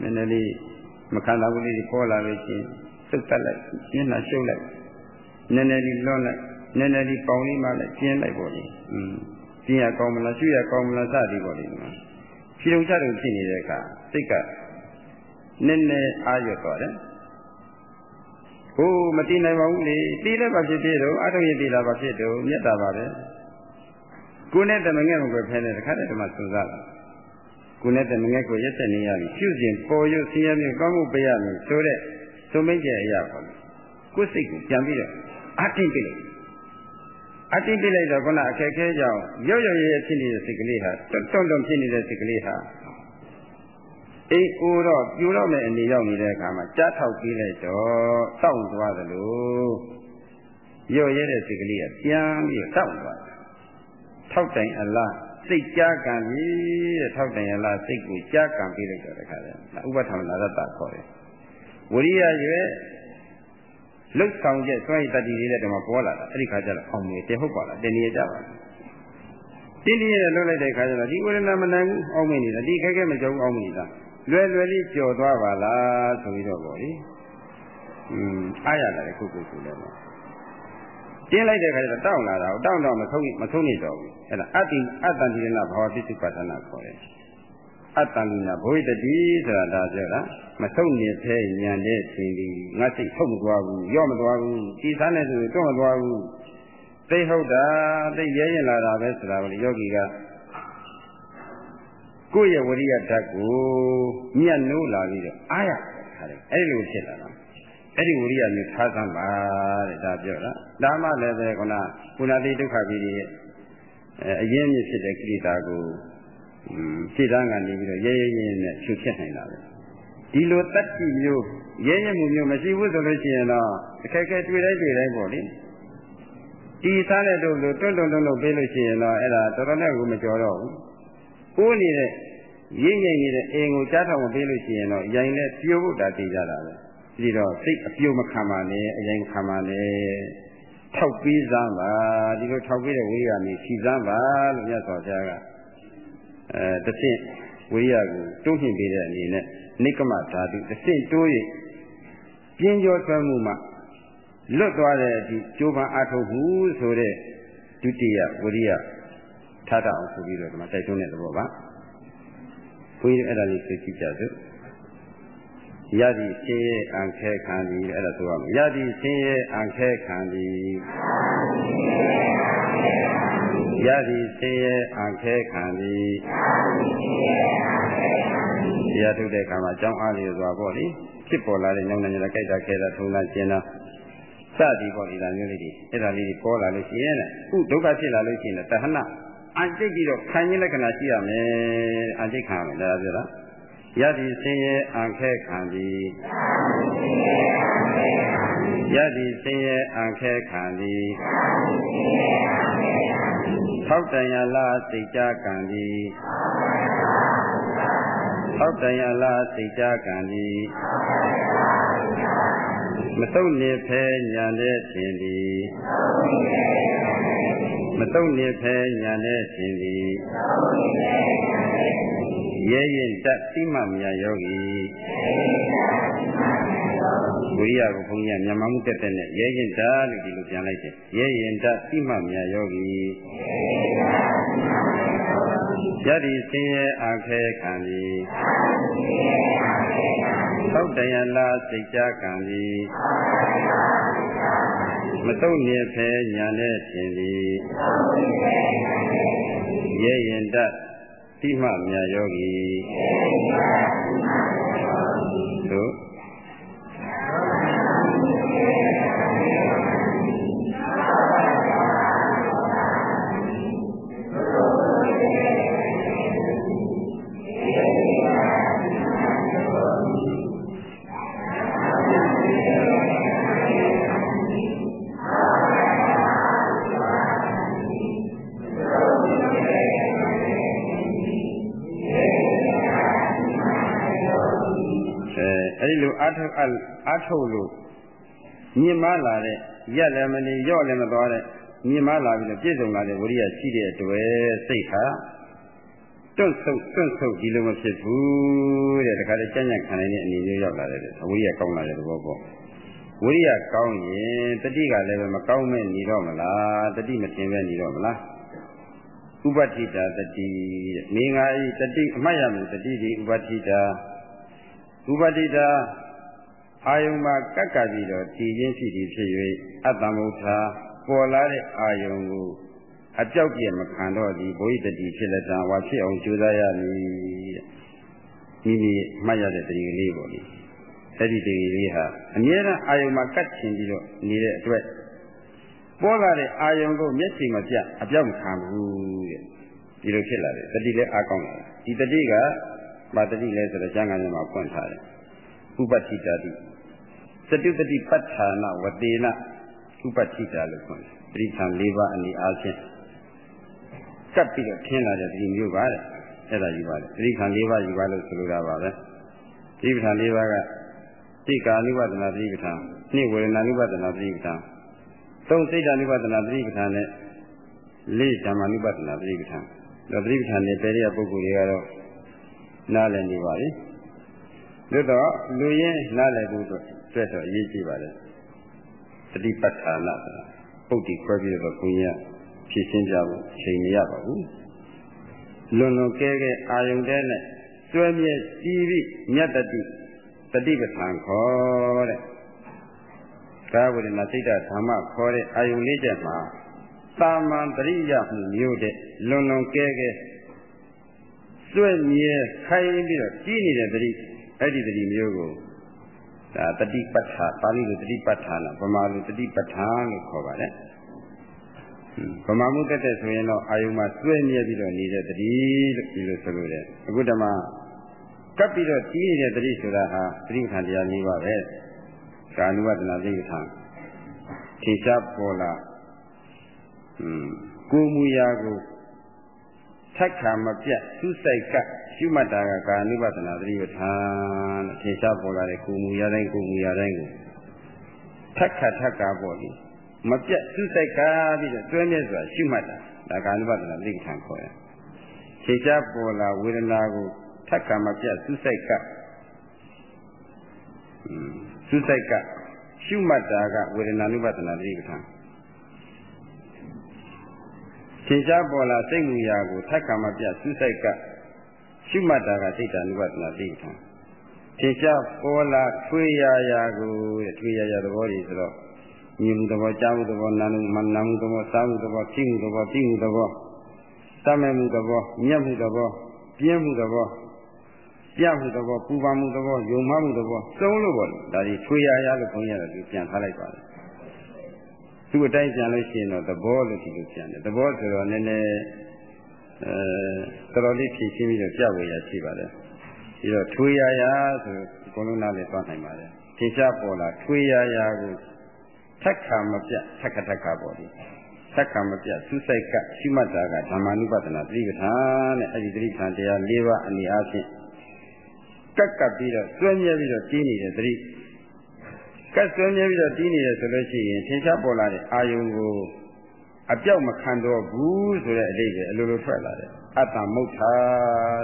နည်းနည်းလေးမခံတာဘူးလေးပေါ်လာလို့ချင်းသုတ်တက်လိုက်မျက်နှာရှုပ်လိုက် နည်းနည်းလေးလွတ်လိုက်နည်းနည်းလေးပေါင်လေးမှလည်းကျင်းလိုက်ပေါ့လေอืมကျင်းရကောင်းမလားရှုရကောင်းမလားစသည်ပေါ့လေဒီမှာဖြီုံချတုံဖြစ်နေတဲ့အခါစိတ်ကနည်းနည်းအာရွတ်သွားတယ်ဟိုမတည်နိုင်ပါဘူးလေတည်လည်းပါဖြစ်ဖြစ်တော့အထုံးရတည်လာပါဖြစ်တော့မြတ်တာပါပဲကိုယ်နဲ့တမငဲ့မကွယ်ဖဲနဲ့တခါတည်းတည်းမှစွန့်စားလာကိုယ်နဲ့တမငဲ့ကိုရက်ဆက်နေရပြီပြုစဉ်ပေါ်ရုပ်ဆင်းရဲမျိုးကောင်းမှုပေးရမယ်ဆိုတဲ့သုံးမိတ်ကျအရာပေါ့ကိုယ်စိတ်ကိုပြန်ပြီးတော့ အတိတ်ပြလိုက်အတိတ်ပြလိုက်တော့ခုနအခက်ခဲကြောင့်ရော့ရော့ရဲရဲဖြစ်နေတဲ့စိတ်ကလေးဟာတွန့်တွန့်ဖြစ်နေတဲ့စိတ်ကလေးဟာအိမ်အိုးတော့ပြိုတော့မဲ့အနေရောက်နေတဲ့အခါမှာကြားထောက်ပြီးလိုက်တော့တောင့်သွားသလိုရော့ရဲတဲ့စိတ်ကလေးကပြန်ပြီးတောင့်သွားထောက်တိုင်အလားစိတ်ကြားကံပြီတဲ့ထောက်တိုင်အလားစိတ်ကိုကြားကံပြီးလိုက်တော့တခါလဲဥပထမနာရတ္တခေါ်တယ်ဝရိယရွယ် လှုပ်ဆောင်ချက်စွန့်ရည်တတိတွေလည်းဒီမှာပေါ်လာတာအဲ့ဒီခါကျတော့အောင်မြင်တယ်ဟုတ်ပါလားတင်နေကြပါတင်းတင်းရဲ့လှုပ်လိုက်တဲ့ခါကျတော့ဒီဝေဒနာမနိုင်ဘူးအောင်မြင်နေတာဒီခက်ခဲမကြုံအောင်မြင်တာလွယ်လွယ်လေးကြော်သွားပါလားဆိုပြီးတော့ပေါ့လေอืมအားရလာတယ်ခုခုခုလည်းပေါ့တင်းလိုက်တဲ့ခါကျတော့တောင်းလာတာတောင်းတော့မဆုံးမဆုံးနေတော့ဘူးအဲ့ဒါအတ္တိအတ္တန္တိရဏဘာဝပစ္စုပ္ပသနာခေါ်တယ် အတ္တန္တိနာဘဝိတတိဆိုတာဒါပြောတာမဆုံးနေသေးညံတဲ့ရှင်ဒီငါစိတ်ထုတ်မသွားဘူးရော့မသွားဘူးဒီစားနေဆိုတော့မသွားဘူးသိဟုတ်တာသိရဲရင်လာတာပဲဆိုတာကိုယောဂီကကိုယ့်ရဲ့ဝရိယဓာတ်ကိုညှက်နိုးလာပြီးတော့အားရခါတယ်အဲ့လိုဖြစ်လာတာအဲ့ဒီဝရိယမျိုးထားသမ်းပါတဲ့ဒါပြောတာဒါမှလည်းပဲခုနကုဏတိဒုက္ခပြီးရဲ့အရင်မြစ်ဖြစ်တဲ့ကိလေသာကို ရှင်းတန်းကနေပြီးတော့ရဲရဲရဲနဲ့ချုပ်ချက်နိုင်တာပဲဒီလိုတတ္တိမျိုးရဲရဲမှုမျိုးမရှိဘူးဆိုလို့ရှိရင်တော့အခက်အခဲတွေ့တိုင်းတွေ့တိုင်းပေါ့လေဒီစားတဲ့တို့လိုတွန့်တွန့်တွန့်လို့ပေးလို့ရှိရင်တော့အဲ့ဒါတော်တော်နဲ့ကိုမကြော်တော့ဘူးအိုးနေတဲ့ရင်းငိမ့်နေတဲ့အိမ်ကိုကြားထောင်ပေးလို့ရှိရင်တော့ရိုင်နဲ့ပြိုးဖို့တာတည်ကြတာပဲဒီတော့စိတ်အပြိုးမခံပါနဲ့အရင်ခံပါနဲ့ထောက်ပြီးစမ်းပါဒီလိုထောက်ပြီးတဲ့ဝိရိယမျိုးရှိစမ်းပါလို့မြတ်စွာဘုရားက အဲတစ်ဆင့်ဝိရိယကိုတိုးမြှင့်ပေးတဲ့အနေနဲ့နိကမဓာတုတစ်ဆင့်တိုး၍ပြင်းကြောဆွဲမှုမှာလွတ်သွားတဲ့အထိကြိုးပမ်းအထုတ်မှုဆိုတဲ့ဒုတိယဝိရိယထားတအောင်ဆိုပြီးတော့ဒီမှာတိုက်တွန်းတဲ့သဘောပါဘုရားအဲ့ဒါလေးသိကြည့်ကြစို့ယတိဆင်းရဲအံခဲခံသည်အဲ့ဒါဆိုရမယ်ယတိဆင်းရဲအံခဲခံသည် ယတိဆင်းရဲအံခဲခံသည်ရထုတ်တဲ့အခါမှာအကြောင်းအားလေးဆိုတာပေါ့လေဖြစ်ပေါ်လာတဲ့ညောင်းနေကြတဲ့ကြိုက်တာခဲတာထုံတာကျင်တာစသည်ပေါ့ဒီလိုမျိုးလေးတွေအဲ့ဒါလေးတွေပေါ်လာလို့ရှိရင်ခုဒုက္ခဖြစ်လာလို့ရှိရင်တဟနာအန်တိတ်ပြီးတော့ခံရင်းလက္ခဏာရှိရမယ်အန်တိတ်ခံရမယ်ဒါပြောတာယတိဆင်းရဲအံခဲခံသည်ယတိဆင်းရဲအံခဲခံသည် ထောက်တန်ရလားစိတ်ကြကံသည်ထောက်တန်ရလားစိတ်ကြကံသည်မတုံနေဖဲညာတဲ့ခြင်းသည်မတုံနေဖဲညာတဲ့ခြင်းသည်ရဲရင်တသိမှမြတ်ယောဂီ ဝိရိယကိုဘုန်းကြီးကမြန်မာမှုတက်တဲ့နဲ့ရဲရင်တလို့ဒီလိုပြန်လိုက်တယ်ရဲရင်တသိမှမြတ်ယောဂီယတိဆင်းရဲအာခဲခံသည်သောတယလားစိတ်ကြခံသည်မတုံနေဖဲညာနဲ့ရှင်သည်ရဲရင်တတိမမြတ်ယောဂီတို့ အားထုတ်အားထုတ်လို့မြင်မလာတဲ့ရက်လည်းမနေရော့လည်းမသွားတဲ့မြင်မလာပြီးတော့ပြည့်စုံလာတဲ့ဝိရိယရှိတဲ့အတွက်စိတ်ဟာတွန့်ဆုတ်တွန့်ဆုတ်ဒီလိုမဖြစ်ဘူးတဲ့တခါတည်းကြံ့ကြံ့ခံနိုင်တဲ့အနေမျိုးရောက်လာတယ်အဝိရိယကောင်းလာတဲ့သဘောပေါ့ဝိရိယကောင်းရင်တတိကလည်းပဲမကောင်းမဲ့နေတော့မလားတတိမတင်ပဲနေတော့မလားဥပတိတာတတိတဲ့မိငါဤတတိအမှတ်ရမယ်တတိဒီဥပတိတာဥပတိတာ အာယုံမှာကပ်ကပ်ပြီးတော့တည်ခြင်းဖြစ်ပြီးဖြစ်၍အတ္တမုဋ္ဌာပေါ်လာတဲ့အာယုံကိုအပြောက်ပြည့်မခံတော့ဒီဘုရားတတိဖြစ်လက်တံဝါဖြစ်အောင်ကြိုးစားရမည်တဲ့မိမိမှတ်ရတဲ့တတိကလေးပေါ့လေအဲ့ဒီတတိလေးဟာအမြဲတမ်းအာယုံမှာကတ်ချင်ပြီးတော့နေတဲ့အတွက်ပေါ်လာတဲ့အာယုံကိုမျက်စိမပြအပြောက်မခံဘူးတဲ့ဒီလိုဖြစ်လာတယ်တတိလည်းအားကောင်းလာတယ်ဒီတတိကဘာတတိလဲဆိုတော့ကျမ်းဂန်ထဲမှာဖွင့်ထားတယ်ဥပတိတတိ သတုတတိပဋ္ဌာနဝတေနဥပတိတာလို့ခေါ်တယ်ပရိသံ၄ပါးအနေအားဖြင့်ကပ်ပြီးတော့ထင်းလာတဲ့ဒီမျိုးပါတဲ့အဲ့ဒါယူပါတယ်ပရိသံ၄ပါးယူပါလို့ဆိုလိုတာပါပဲပရိသံ၄ပါးကသိကာနုပဒနာပရိပဌာနှစ်ဝေဒနာနုပဒနာပရိပဌာသုံးစိတ်ဓာနုပဒနာပရိပဌာနဲ့လေးဓမ္မနုပဒနာပရိပဌာဒါပရိပဌာနဲ့ပေရိယပုဂ္ဂိုလ်တွေကတော့နားလည်နေပါလေသို့တော့လူရင်းနားလည်ဖို့အတွက် တော့အရေးကြီးပါတယ်တတိပဋ္ဌာနာပုတ်တိခွဲပြီးတော့ဘုန်းကြီးကဖြည့်ရှင်းကြဖို့ချိန်မရပါဘူးလွန်လွန်ကဲကဲအာယုန်တဲ့နဲ့ကျွဲမြဲကြီးပြီးမြတ်တတိတတိပဋ္ဌာန်ခေါ်တဲ့ကာဝေဒနာစိတ်ဓာဓမ္မခေါ်တဲ့အာယုန်လေးချက်မှာတာမန်တရိယမှုမျိုးတဲ့လွန်လွန်ကဲကဲစွဲ့မြဲခိုင်းပြီးတော့ကြီးနေတဲ့တတိအဲ့ဒီတတိမျိုးကို ဒါတတိပဋ္ဌာပါဠိလိုတတိပဋ္ဌာနာဗမာလိုတတိပဋ္ဌာန်လို့ခေါ်ပါတယ်ဗမာမှုတက်တဲ့ဆိုရင်တော့အာယုံမှာစွဲမြဲပြီးတော့နေတဲ့တတိလို့ဒီလိုဆိုလို့တယ်အခုဓမ္မကပ်ပြီးတော့ကြီးနေတဲ့တတိဆိုတာဟာတတိပဋ္ဌာန်တရား၄ပါးပဲကာနုဝဒနာသိက္ခာထင်ရှားပေါ်လာကိုမူရာကို ထက်ခါမပြတ်သူစိုက်ကရှုမှတ်တာကကာနုပဒနာသတိပဋ္ဌာန်ထင်ရှားပေါ်လာတဲ့ကိုမူရာတိုင်းကိုမူရာတိုင်းကိုထက်ခါထက်ခါပေါ်ပြီးမပြတ်သူစိုက်ကပြီးတော့တွဲမြဲစွာရှုမှတ်တာဒါကာနုပဒနာသတိပဋ္ဌာန်ခေါ်တယ်ထင်ရှားပေါ်လာဝေဒနာကိုထက်ခါမပြတ်သူစိုက်ကသူစိုက်ကရှုမှတ်တာကဝေဒနာနုပဒနာသတိပဋ္ဌာန် သင်္ချာပေါ်လာစိတ်မူရာကိုသက္ကမပြစူးစိုက်ကရှုမှတ်တာကစိတ်တ ानु ပဒနာသိခံသင်္ချာပေါ်လာထွေရာရာကိုတဲ့ထွေရာရာသဘောကြီးဆိုတော့မြင်မှုသဘောကြားမှုသဘောနာမှုမနာမှုသဘောစားမှုသဘောသိမှုသဘောသိမှုသဘောသမဲ့မှုသဘောမြတ်မှုသဘောပြင်းမှုသဘောပြမှုသဘောပူပန်မှုသဘောယုံမှမှုသဘောစုံလို့ပေါ့ဒါဒီထွေရာရာလို့ခေါင်းရတယ်သူပြန်ထားလိုက်ပါလေ သူ့အတိုင်းပြန်လို့ရှိရင်တော့သဘောလို့ဒီလိုပြန်တယ်သဘောဆိုတော့နည်းနည်းအဲတော်တော်လေးဖြည့်ရှင်းပြီးတော့ကြဝေရရှိပါတယ်ပြီးတော့ထွေရရာဆိုအကုန်လုံးနားလည်သွားနိုင်ပါတယ်သင်္ချာပေါ်လာထွေရရာကိုထက်ခါမပြတ်ထက်ခထက်ခါပေါ်ဒီသက္ကမပြသုစိတ်ကရှိမှတ်တာကဓမ္မ ानु ပဒနာတိပဋ္ဌာန်နဲ့အဲ့ဒီတိပဋ္ဌာန်တရား၄ပါးအနေအားဖြင့်ကပ်ကပ်ပြီးတော့ကျွမ်းမြဲပြီးတော့ကြီးနေတဲ့တိ ကတ်ဆွဲမြဲပြီးတော့တီးနေရဆိုလို့ရှိရင်ထင်ရှားပေါ်လာတဲ့အာယုံကိုအပြောက်မခံတော့ဘူးဆိုတဲ့အတိတ်ပဲအလိုလိုထွက်လာတယ်အတ္တမုဋ္ဌာ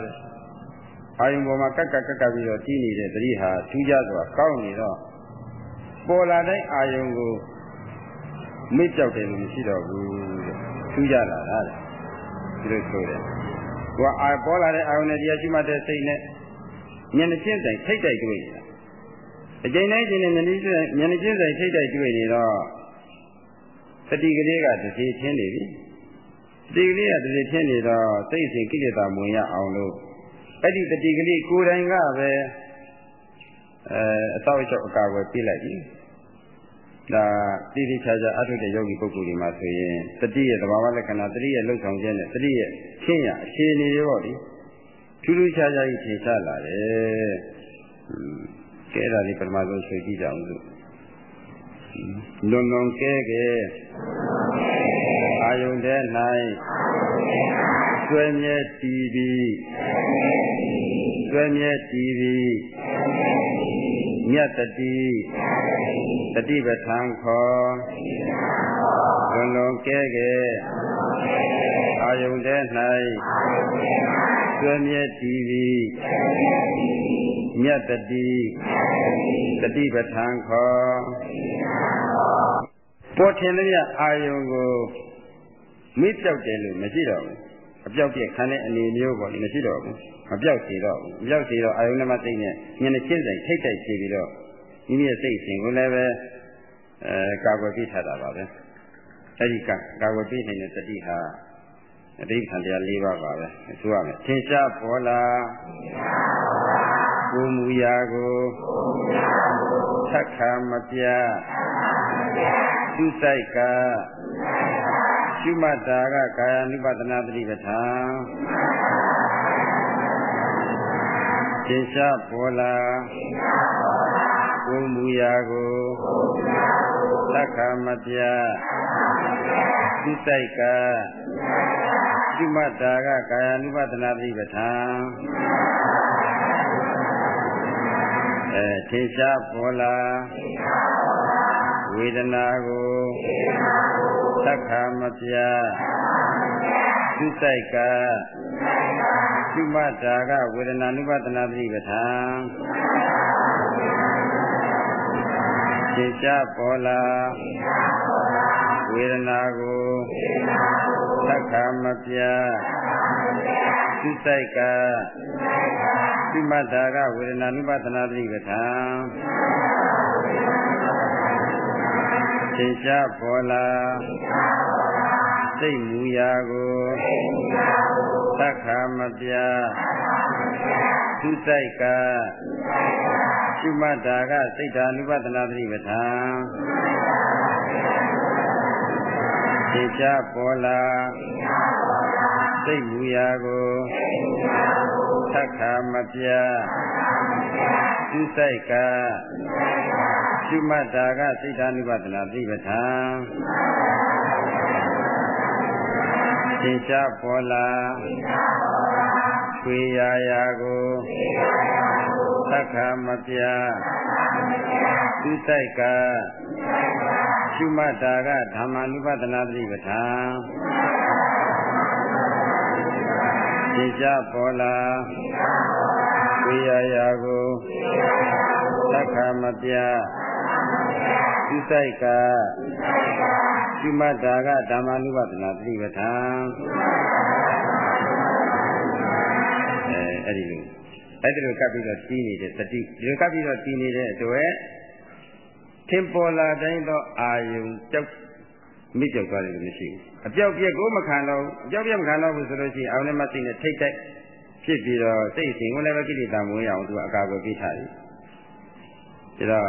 တဲ့အာယုံပေါ်မှာကက်ကက်ကက်ကပြီးတော့တီးနေတဲ့သတိဟာထူးခြားစွာကောင်းနေတော့ပေါ်လာတဲ့အာယုံကိုမေ့ကြောက်တယ်လို့မရှိတော့ဘူးတဲ့ထူးခြားလာတာဒီလိုဆိုတယ်သူကအာပေါ်လာတဲ့အာယုံနဲ့တရားရှိမှတဲ့စိတ်နဲ့မျက်နှာချင်းတိုင်ထိတ်တိုက်တွေ့နေတာ အကျဉ်းတိုင်းချင်းနဲ့မျက်နှာချင်းမျက်နှာချင်းဆိုင်ထိတ်တိုက်တွေ့နေတော့တတိကလေးကတစ်စီချင်းနေပြီတတိကလေးကတစ်စီချင်းနေတော့စိတ်စဉ်ကိလေသာမဝင်ရအောင်လို့အဲ့ဒီတတိကလေးကိုယ်တိုင်ကပဲအဲအသောက်အချုပ်အကာအကွယ်ပြလိုက်ပြီဒါတိတိကျကျအထုတဲ့ယောဂီပုဂ္ဂိုလ်တွေမှာဆိုရင်တတိရဲ့သဘာဝလက္ခဏာတတိရဲ့လှုပ်ဆောင်ခြင်းနဲ့တတိရဲ့ချင်းရအခြေအနေတွေပေါ့လေထူးထူးခြားခြားကြီးထင်ရှားလာတယ် ကဲဒါလေးပထမဆုံးဆွေးကြည့်ကြအောင်လို့လွန်လွန်ကဲကဲအာယုန်တဲ့၌ဆွဲမြဲတည်ပြီးဆွဲမြဲတည်ပြီးမြတ်တတိတတိပဋ္ဌာန်ခေါ်လွန်လွန်ကဲကဲအာယုန်တဲ့၌ဆွဲမြဲတည်ပြီး မြတ်တတိတတိပဋ္ဌာန်ခေါ်ပေါ်ထင်တဲ့အာယုံကိုမိပြောက်တယ်လို့မရှိတော့ဘူးအပြောက်ပြခံတဲ့အနေမျိုးပေါ့မရှိတော့ဘူးမပြောက်စီတော့ဘူးမပြောက်စီတော့အာယုံနဲ့မသိနဲ့ညနေချင်းဆိုင်ထိတ်တိုက်စီပြီးတော့မိမိရဲ့စိတ်ရှင်ကိုလည်းပဲအဲကာကွယ်ပြထားတာပါပဲအဲဒီကကာကွယ်ပြနေတဲ့တတိဟာအတိခံတရား၄ပါးပါပဲဆိုရမယ်သင်္ချာပေါ်လာ ကိုမူရာကိုသက္ခမပြသူဆိုင်ကရှုမှတ်တာကကာယ ानु ပဒနာပฏิပဋ္ဌာန်သင်္ချာပေါ်လာကိုမူရာကိုသက္ခမပြသူဆိုင်ကရှုမှတ်တာကကာယ ानु ပဒနာပฏิပဋ္ဌာန် အဲထေရှားပေါ်လာဝေဒနာကိုသက္ခမပြရှုဆိုင်ကရှုမှတ်တာကဝေဒနာ ानु ပဒနာပฏิပဋ္ဌာန်ထေရှားပေါ်လာဝေဒနာကိုသက္ခမပြသုစိုက်က သုမတ္တာကဝေဒနာနုပသနာတိပဋ္ဌာန်သင်္ချာပေါ်လာဝစိတ်မူရာကိုသက္ခာမပြသူစိုက်ကရှုမှတ်တာကစိတ်ဓာနုပဒနာသတိပဋ္ဌာန်သိချပေါ်လာစိတ်မူရာကိုသက္ခာမပြသူစိုက်ကရှုမှတ်တာကစိတ်ဓာနုပဒနာသတိပဋ္ဌာန်သိချပေါ်လာခွေရာရာကိုသက္ခာမပြသူစိုက်ကရှုမှတ်တာကဓမ္မ ानु ပဒနာတိပဋ္ဌာန် သိကြပေါ်လာခွေရာရာကိုသက္ခာမပြသူစိုက်ကရှုမှတ်တာကဓမ္မ ानु ပဒနာတိပဋ္ဌာန်အဲ့ဒီလိုအဲ့ဒီလိုကပ်ပြီးတော့တီးနေတဲ့တတိဒီလိုကပ်ပြီးတော့တီးနေတဲ့အတွက်ထင်ပေါ်လာတိုင်းသောအာယုံကြောက်မိကြောက်သွားတယ်လို့မရှိဘူး အပြောက်ပြက်ကိုမခံတော့ဘူးအပြောက်ပြက်မခံတော့ဘူးဆိုလို့ရှိရင်အောင်းနဲ့မသိနဲ့ထိတ်တိုက်ဖြစ်ပြီးတော့စိတ်ရှင်ကိုလည်းပဲကိလေသာမဝင်အောင်သူအကာအကွယ်ပေးထားတယ်ဒါတော့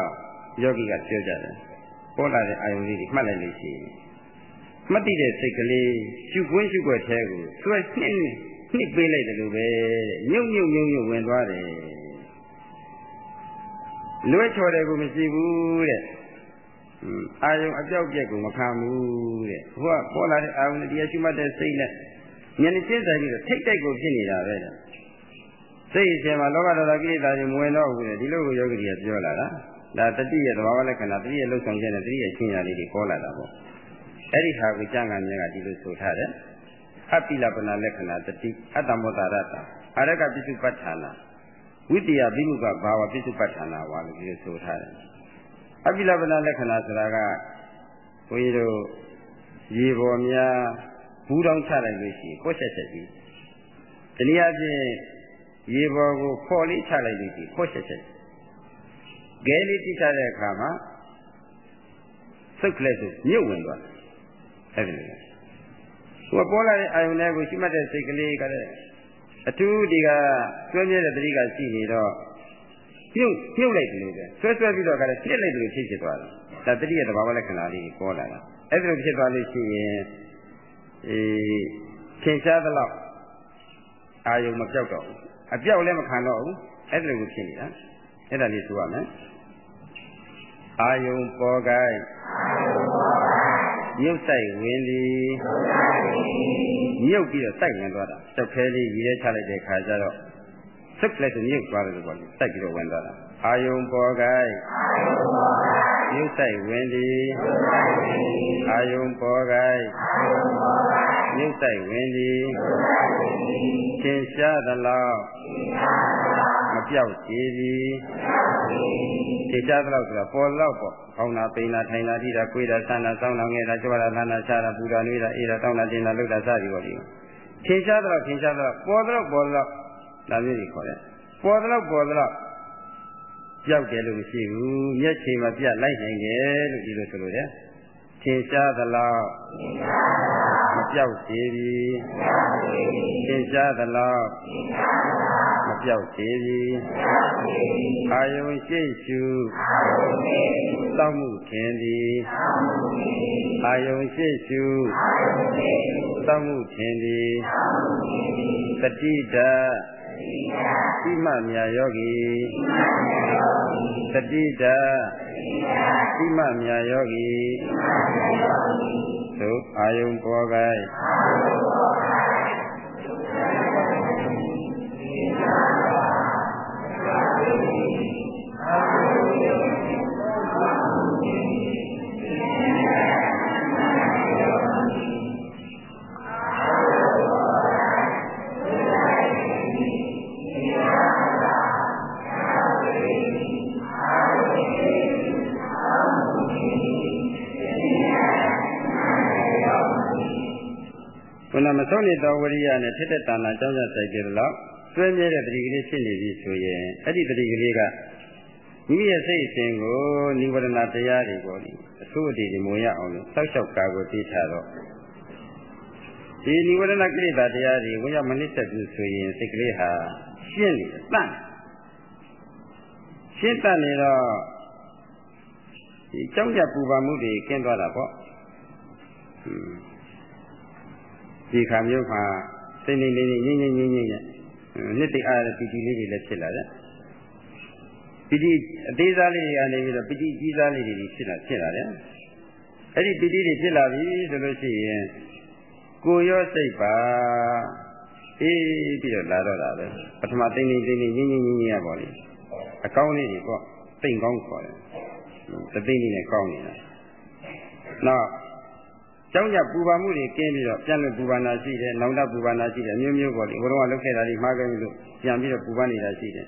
ယောဂီကပြောကြတယ်ပေါ်လာတဲ့အာယုံလေးတွေမှတ်လိုက်လို့ရှိရင်မှတ်တည်တဲ့စိတ်ကလေးရှုခွင်းရှုွက်သေးကိုသူကနှင်းနှစ်ပေးလိုက်တယ်လို့ပဲညုံညုံညုံညုံဝင်သွားတယ်လွဲချော်တယ်ကိုမရှိဘူးတဲ့ အာယုံအပြောက်ပြက်ကိုမခံဘူးတဲ့ဟိုကပေါ်လာတဲ့အာယုံတရားရှိမှတ်တဲ့စိတ်နဲ့ဉာဏ်ချင်းဆိုင်ပြီးတော့ထိတ်တိုက်ကိုဖြစ်နေတာပဲတဲ့စိတ်အချိန်မှာလောကဒေါသကိလေသာတွေမဝင်တော့ဘူးတဲ့ဒီလိုကိုယောဂီတွေကပြောလာတာဒါတတိယသဘာဝလက္ခဏာတတိယလှုပ်ဆောင်ချက်နဲ့တတိယချင်းရာလေးတွေပေါ်လာတာပေါ့အဲ့ဒီဟာကိုကျမ်းဂန်မြတ်ကဒီလိုဆိုထားတယ်အပိလပနာလက္ခဏာတတိအတ္တမောတာရတအာရကပိစုပဋ္ဌာနာဝိတ္တယဘိမုကဘာဝပိစုပဋ္ဌာနာဝါလို့ဒီလိုဆိုထားတယ် အပိလပနာလက္ခဏာဆိုတာကဘုန်းကြီးတို့ရေပေါ်များဘူးတောင်ချလိုက်လို့ရှိရင်ကိုယ်ဆက်ဆက်ကြီးတနည်းအားဖြင့်ရေပေါ်ကိုဖော်လေးချလိုက်လို့ရှိရင်ကိုယ်ဆက်ဆက်ဂဲလေးတိချတဲ့အခါမှာစုပ်ကလေးဆိုမြုပ်ဝင်သွားတယ်အဲ့ဒီလိုဟိုပေါ်လာတဲ့အာယုန်တွေကိုရှိမှတ်တဲ့စိတ်ကလေးကလည်းအထူးဒီကကျွမ်းမြဲတဲ့တတိကရှိနေတော့ ပြုတ်ပြုတ်လိုက်တယ်လို့ပဲဆွဲဆွဲပြီးတော့ကလည်းပြစ်လိုက်တယ်လို့ဖြစ်ဖြစ်သွားတယ်ဒါတတိယသဘာဝလက္ခဏာလေးပေါ်လာတာအဲ့ဒါလိုဖြစ်သွားလို့ရှိရင်အေးထင်ရှားသလောက်အာယုံမပြောက်တော့ဘူးအပြောက်လည်းမခံတော့ဘူးအဲ့ဒါလိုဖြစ်နေတာအဲ့ဒါလေးဆိုရမယ်အာယုံပေါ်ကိုင်းမြုပ်ဆိုင်ဝင်သည်မြုပ်ပြီးတော့စိုက်ဝင်သွားတာစက်ခဲလေးရည်ရဲချလိုက်တဲ့ခါကျတော့ စက်လက်ဆိုမြုပ်သွားတယ်ပေါ့လေစိုက်ပြီးတော့ဝင်သွားတာအာယုံပေါ်ကိုင်းမြုပ်ဆိုင်ဝင်သည်အာယုံပေါ်ကိုင်းမြုပ်ဆိုင်ဝင်သည်သင်ရှားသလောက်မပြောက်သေးသည်သင်ရှားသလောက်ဆိုတာပေါ်လောက်ပေါ့ကောင်းတာပိန်တာထိုင်တာထိတာကိုယ်တာဆန္ဒစောင်းတာငဲ့တာကြွားတာလမ်းတာရှားတာပူတာနှွေးတာအေးတာတောင်းတာတင်တာလှုပ်တာစသည်ပေါ့ဒီထင်ရှားသလောက်ထင်ရှားသလောက်ပေါ်သလောက်ပေါ်သလောက် ဒါမျိုးတွေခေါ်တယ်ပေါ်သလောက်ပေါ်သလောက်ပြောက်တယ်လို့မရှိဘူးမျက်ခြေမပြတ်လိုက်နိုင်တယ်လို့ဒီလိုဆိုလို့တယ်ထင်ရှားသလောက်မပြောက်သေးပြီထင်ရှားသလောက်မပြောက်သေးပြီအာယုံရှိရှုတောက်မှုခင်သည်အာယုံရှိရှုတောက်မှုခင်သည်တတိတိ မမြာယောဂီတတိတိမမြာယောဂီသို့အာယုံပေါ်ကိုင်းခု နမဆုံးနေသောဝရိယနဲ့ထက်တဲ့တဏ္ဍာကြောင့်ကြဆိုင်ကြလို့တွဲမြဲတဲ့တတိကလေးဖြစ်နေပြီဆိုရင်အဲ့ဒီတတိကလေးကမိမိရဲ့စိတ်အစဉ်ကိုនិဝရဏတရားတွေပေါ့လေအဆိုးအတေတွေမဝင်ရအောင်လို့စောက်ရှောက်ကာကိုသိထားတော့ဒီនិဝရဏကိလေသာတရားတွေဝင်ရောက်မနစ်သက်ဘူးဆိုရင်စိတ်ကလေးဟာရှင်းနေတန့်ရှင်းတတ်နေတော့ဒီကြောင့်ကြပူပါမှုတွေကင်းသွားတာပေါ့ ဒီခါမျိုးမှာစိတ်နေနေငြိမ့်ငြိမ့်ငြိမ့်ငြိမ့်နဲ့နှစ်တိအားတဲ့ပီတိလေးတွေလည်းဖြစ်လာတယ်ပီတိအသေးစားလေးတွေကနေပြီးတော့ပီတိကြီးစားလေးတွေဖြစ်လာဖြစ်လာတယ်အဲ့ဒီပီတိတွေဖြစ်လာပြီဆိုလို့ရှိရင်ကိုရောစိတ်ပါအေးပြီးတော့လာတော့တာပဲပထမသိနေသိနေငြင်းငြင်းငြင်းငြင်းရပါလိမ့်အကောင်းလေးတွေပေါ့သိမ့်ကောင်းခေါ်တယ်သတိလေးနဲ့ကောင်းနေတာနောက် ကျောင်းကြပူပါမှုတွေကင်းပြီးတော့ပြန်လို့ပူပါနာရှိတယ်နောင်တပူပါနာရှိတယ်မျိုးမျိုးပေါ့လေဘုရားကလုပ်ခဲ့တာတွေမှားခဲ့ပြီလို့ပြန်ပြီးတော့ပူပါနေတာရှိတယ်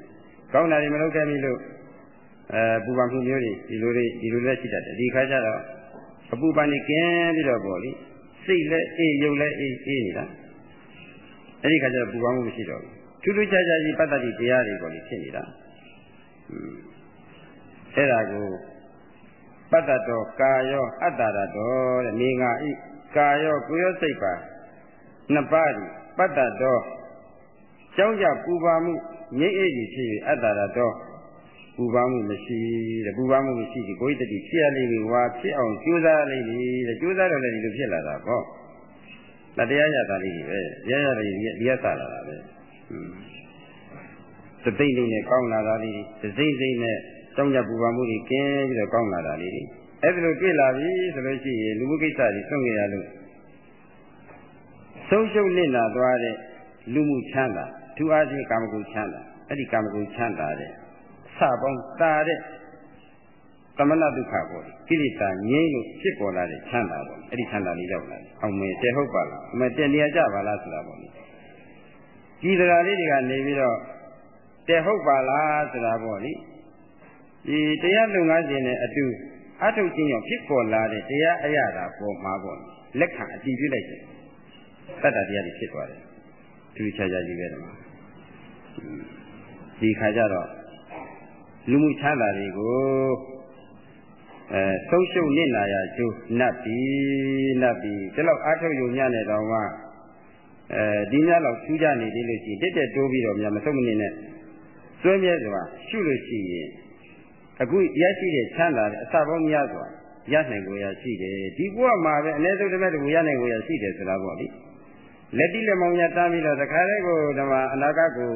ကောင်းတာတွေမလုပ်ခဲ့ပြီလို့အဲပူပါမှုမျိုးတွေဒီလိုတွေဒီလိုလည်းရှိတတ်တယ်ဒီခါကျတော့အပူပန်နေကင်းပြီးတော့ပေါ့လေစိတ်လည်းအေးယုံလည်းအေးအေးနေတာအဲ့ဒီခါကျတော့ပူပါမှုမရှိတော့ဘူးထူးထူးခြားခြားကြီးပတ္တတိတရားတွေပေါ့လေဖြစ်နေတာအဲ့ဒါကို ပတ္တတော်ကာယောအတ္တရတော်တဲ့နေငါဤကာယောကိုရောစိတ်ပါနှစ်ပါးဒီပတ္တတော်ကြောင်းကြပူပါမှုငြိမ့်အေးကြီးဖြစ်၍အတ္တရတော်ပူပါမှုမရှိတဲ့ပူပါမှုမရှိဒီကိုယ်တတိဖြစ်ရလိမ့်မယ်ဝါဖြစ်အောင်ကြိုးစားလိမ့်မယ်တဲ့ကြိုးစားတော့လည်းဒီလိုဖြစ်လာတာပေါ့တရားရတာလေးကြီးပဲရရတယ်ဒီရတာလာတာပဲသတိလေးနဲ့ကောင်းလာတာလေးသစိမ့်စိမ့်နဲ့ တောင်းကြပူပါမှုတွေကင်းပြီးတော့ကောင်းလာတာလေးအဲ့ဒါလိုတွေ့လာပြီဆိုလို့ရှိရင်လူမှုကိစ္စတွေဆုံးကြရလို့ဆုံးရှုံးနေတာသွားတဲ့လူမှုချမ်းသာသူအားဖြင့်ကာမဂုဏ်ချမ်းသာအဲ့ဒီကာမဂုဏ်ချမ်းသာတဲ့စပေါင်းတာတဲ့သမဏဒုက္ခပေါ့ကိလေသာငြိမ်းလို့ဖြစ်ပေါ်လာတဲ့ချမ်းသာပေါ့အဲ့ဒီချမ်းသာလေးရောက်လာတယ်အောင်မယ်တဲ့ဟုတ်ပါလားအမေတဲ့နေရာကြပါလားဆိုတာပေါ့ဒီစကားလေးတွေကနေပြီးတော့တဲ့ဟုတ်ပါလားဆိုတာပေါ့လေ ဒီတရားလုံငန်းရှင်နဲ့အတူအထုတ်ခြင်းကြောင့်ဖြစ်ပေါ်လာတဲ့တရားအရာတာပေါ်မှာပေါ့လက်ခံအတည်ပြုလိုက်တယ်တတ္တတရားတွေဖြစ်သွားတယ်သူချာချာကြီးပဲတော့ဒီခါကျတော့လူမှုချမ်းသာတွေကိုအဲဆုံးရှုံးနစ်နာရကျိုးနတ်ပြီနတ်ပြီဒီလောက်အထုတ်ယုံညနဲ့တော့မှအဲဒီညလောက်ထူးကြနေသေးလို့ရှိရင်တက်တက်တိုးပြီးတော့များမဆုံးမနေနဲ့စွဲမြဲစွာရှုလို့ရှိရင် အခုရရှိတဲ့ချမ်းသာတဲ့အစပေါင်းများစွာရနိုင်ကိုရရှိတယ်ဒီဘဝမှာပဲအနည်းဆုံးတစ်ပတ်တကူရနိုင်ကိုရရှိတယ်ဆိုတာပေါ့လေလက်တိလက်မောင်ရတားပြီးတော့တခါတည်းကိုဓမ္မအနာဂတ်ကို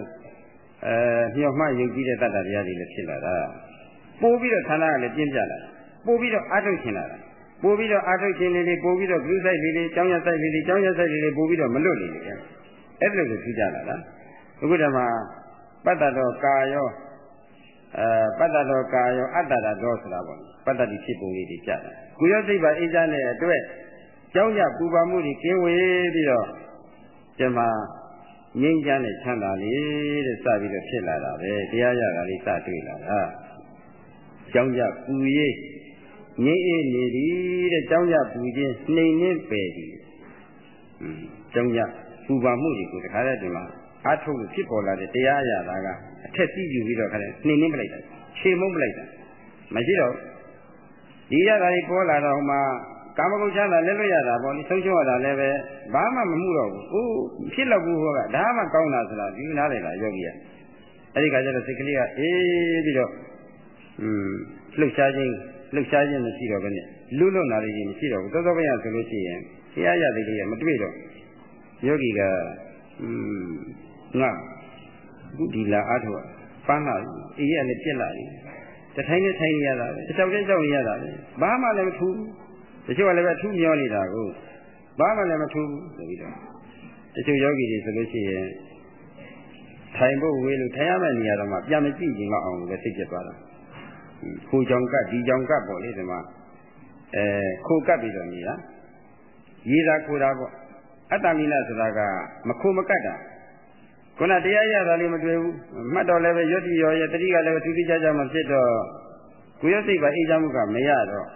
အဲမျှော်မှယုံကြည်တဲ့တတ္တတရားတွေလည်းဖြစ်လာတာပို့ပြီးတော့ဌာနကလည်းပြင်းပြလာပို့ပြီးတော့အာထုတ်ချင်လာတာပို့ပြီးတော့အာထုတ်ခြင်းလေးတွေပို့ပြီးတော့ဂရုစိုက်လေးတွေကြောင်းရစိုက်လေးတွေကြောင်းရစိုက်လေးတွေပို့ပြီးတော့မလွတ်နေလေအဲ့ဒါကိုထူးကြလာတာအခုဓမ္မပတ္တတော်ကာယော အဲပတ္တတော်ကာယောအတ္တရတော်ဆိုတာပေါ့ပတ္တတိဖြစ်ပုံလေးတွေကြားတယ်ကိုရောစိတ်ပါအေးချမ်းတဲ့အတွက်ကြောင်းရပူပါမှုတွေကင်းဝေးပြီးတော့ဒီမှာငြိမ်းချမ်းတဲ့ချမ်းသာလေးတဲ့စပြီးတော့ဖြစ်လာတာပဲတရားရတာလေးစတွေ့လာတာကြောင်းကြပူရေးငြိမ်းအေးနေသည်တဲ့ကြောင်းကြပူခြင်းနှိမ်နှင်းပယ်သည်ကြောင်းကြပူပါမှုတွေကိုတခါတည်းဒီမှာအထုတ်လို့ဖြစ်ပေါ်လာတဲ့တရားရတာက အထက်စီးယူပြီးတော့ခါတယ်နှိမ်နှင်းပလိုက်တာခြေမုံပလိုက်တာမရှိတော့ဒီရတာကြီးပေါ်လာတော့မှကာမဂုဏ်ချမ်းသာလက်လွတ်ရတာပေါ့ဒီဆုံးရှုံးရတာလည်းပဲဘာမှမမှုတော့ဘူးအိုးဖြစ်တော့ဘူးဟောကဒါမှကောင်းတာဆိုတာဒီနားလေလားယောဂီကအဲ့ဒီခါကျတော့စိတ်ကလေးကအေးပြီးတော့อืมလှုပ်ရှားခြင်းလှုပ်ရှားခြင်းမရှိတော့ဘဲနဲ့လူလွတ်နာလေးကြီးမရှိတော့ဘူးသောသောပယဆိုလို့ရှိရင်တရားရတဲ့လေးကမတွေ့တော့ယောဂီကอืมငါ ခုဒီလာအားထုတ်ပန်းလာအေးရလည်းပြက်လာပြီတထိုင်နဲ့ထိုင်နေရတာပဲတကြောက်တဲ့ကြောက်နေရတာပဲဘာမှလည်းမထူးတချို့ကလည်းပဲထူးမျောနေတာကိုဘာမှလည်းမထူးဘူးဆိုပြီးတော့တချို့ယောဂီတွေဆိုလို့ရှိရင်ထိုင်ဖို့ဝေးလို့ထိုင်ရမယ့်နေရာတော့မှပြန်မကြည့်ရင်တော့အောင်ပဲသိကျက်သွားတာခိုးကြောင်ကတ်ဒီကြောင်ကတ်ပေါ့လေဒီမှာအဲခိုးကတ်ပြီးတော့နေတာရေးတာခိုးတာပေါ့အတ္တမိနဆိုတာကမခိုးမကတ်တာ ခုနတရားရတာလေးမတွေ့ဘူးမှတ်တော့လည်းပဲရွတ်တိရောရဲ့တတိကလည်းထူးထူးခြားခြားမဖြစ်တော့ကိုရစိတ်ပါအေးချမ်းမှုကမရတော့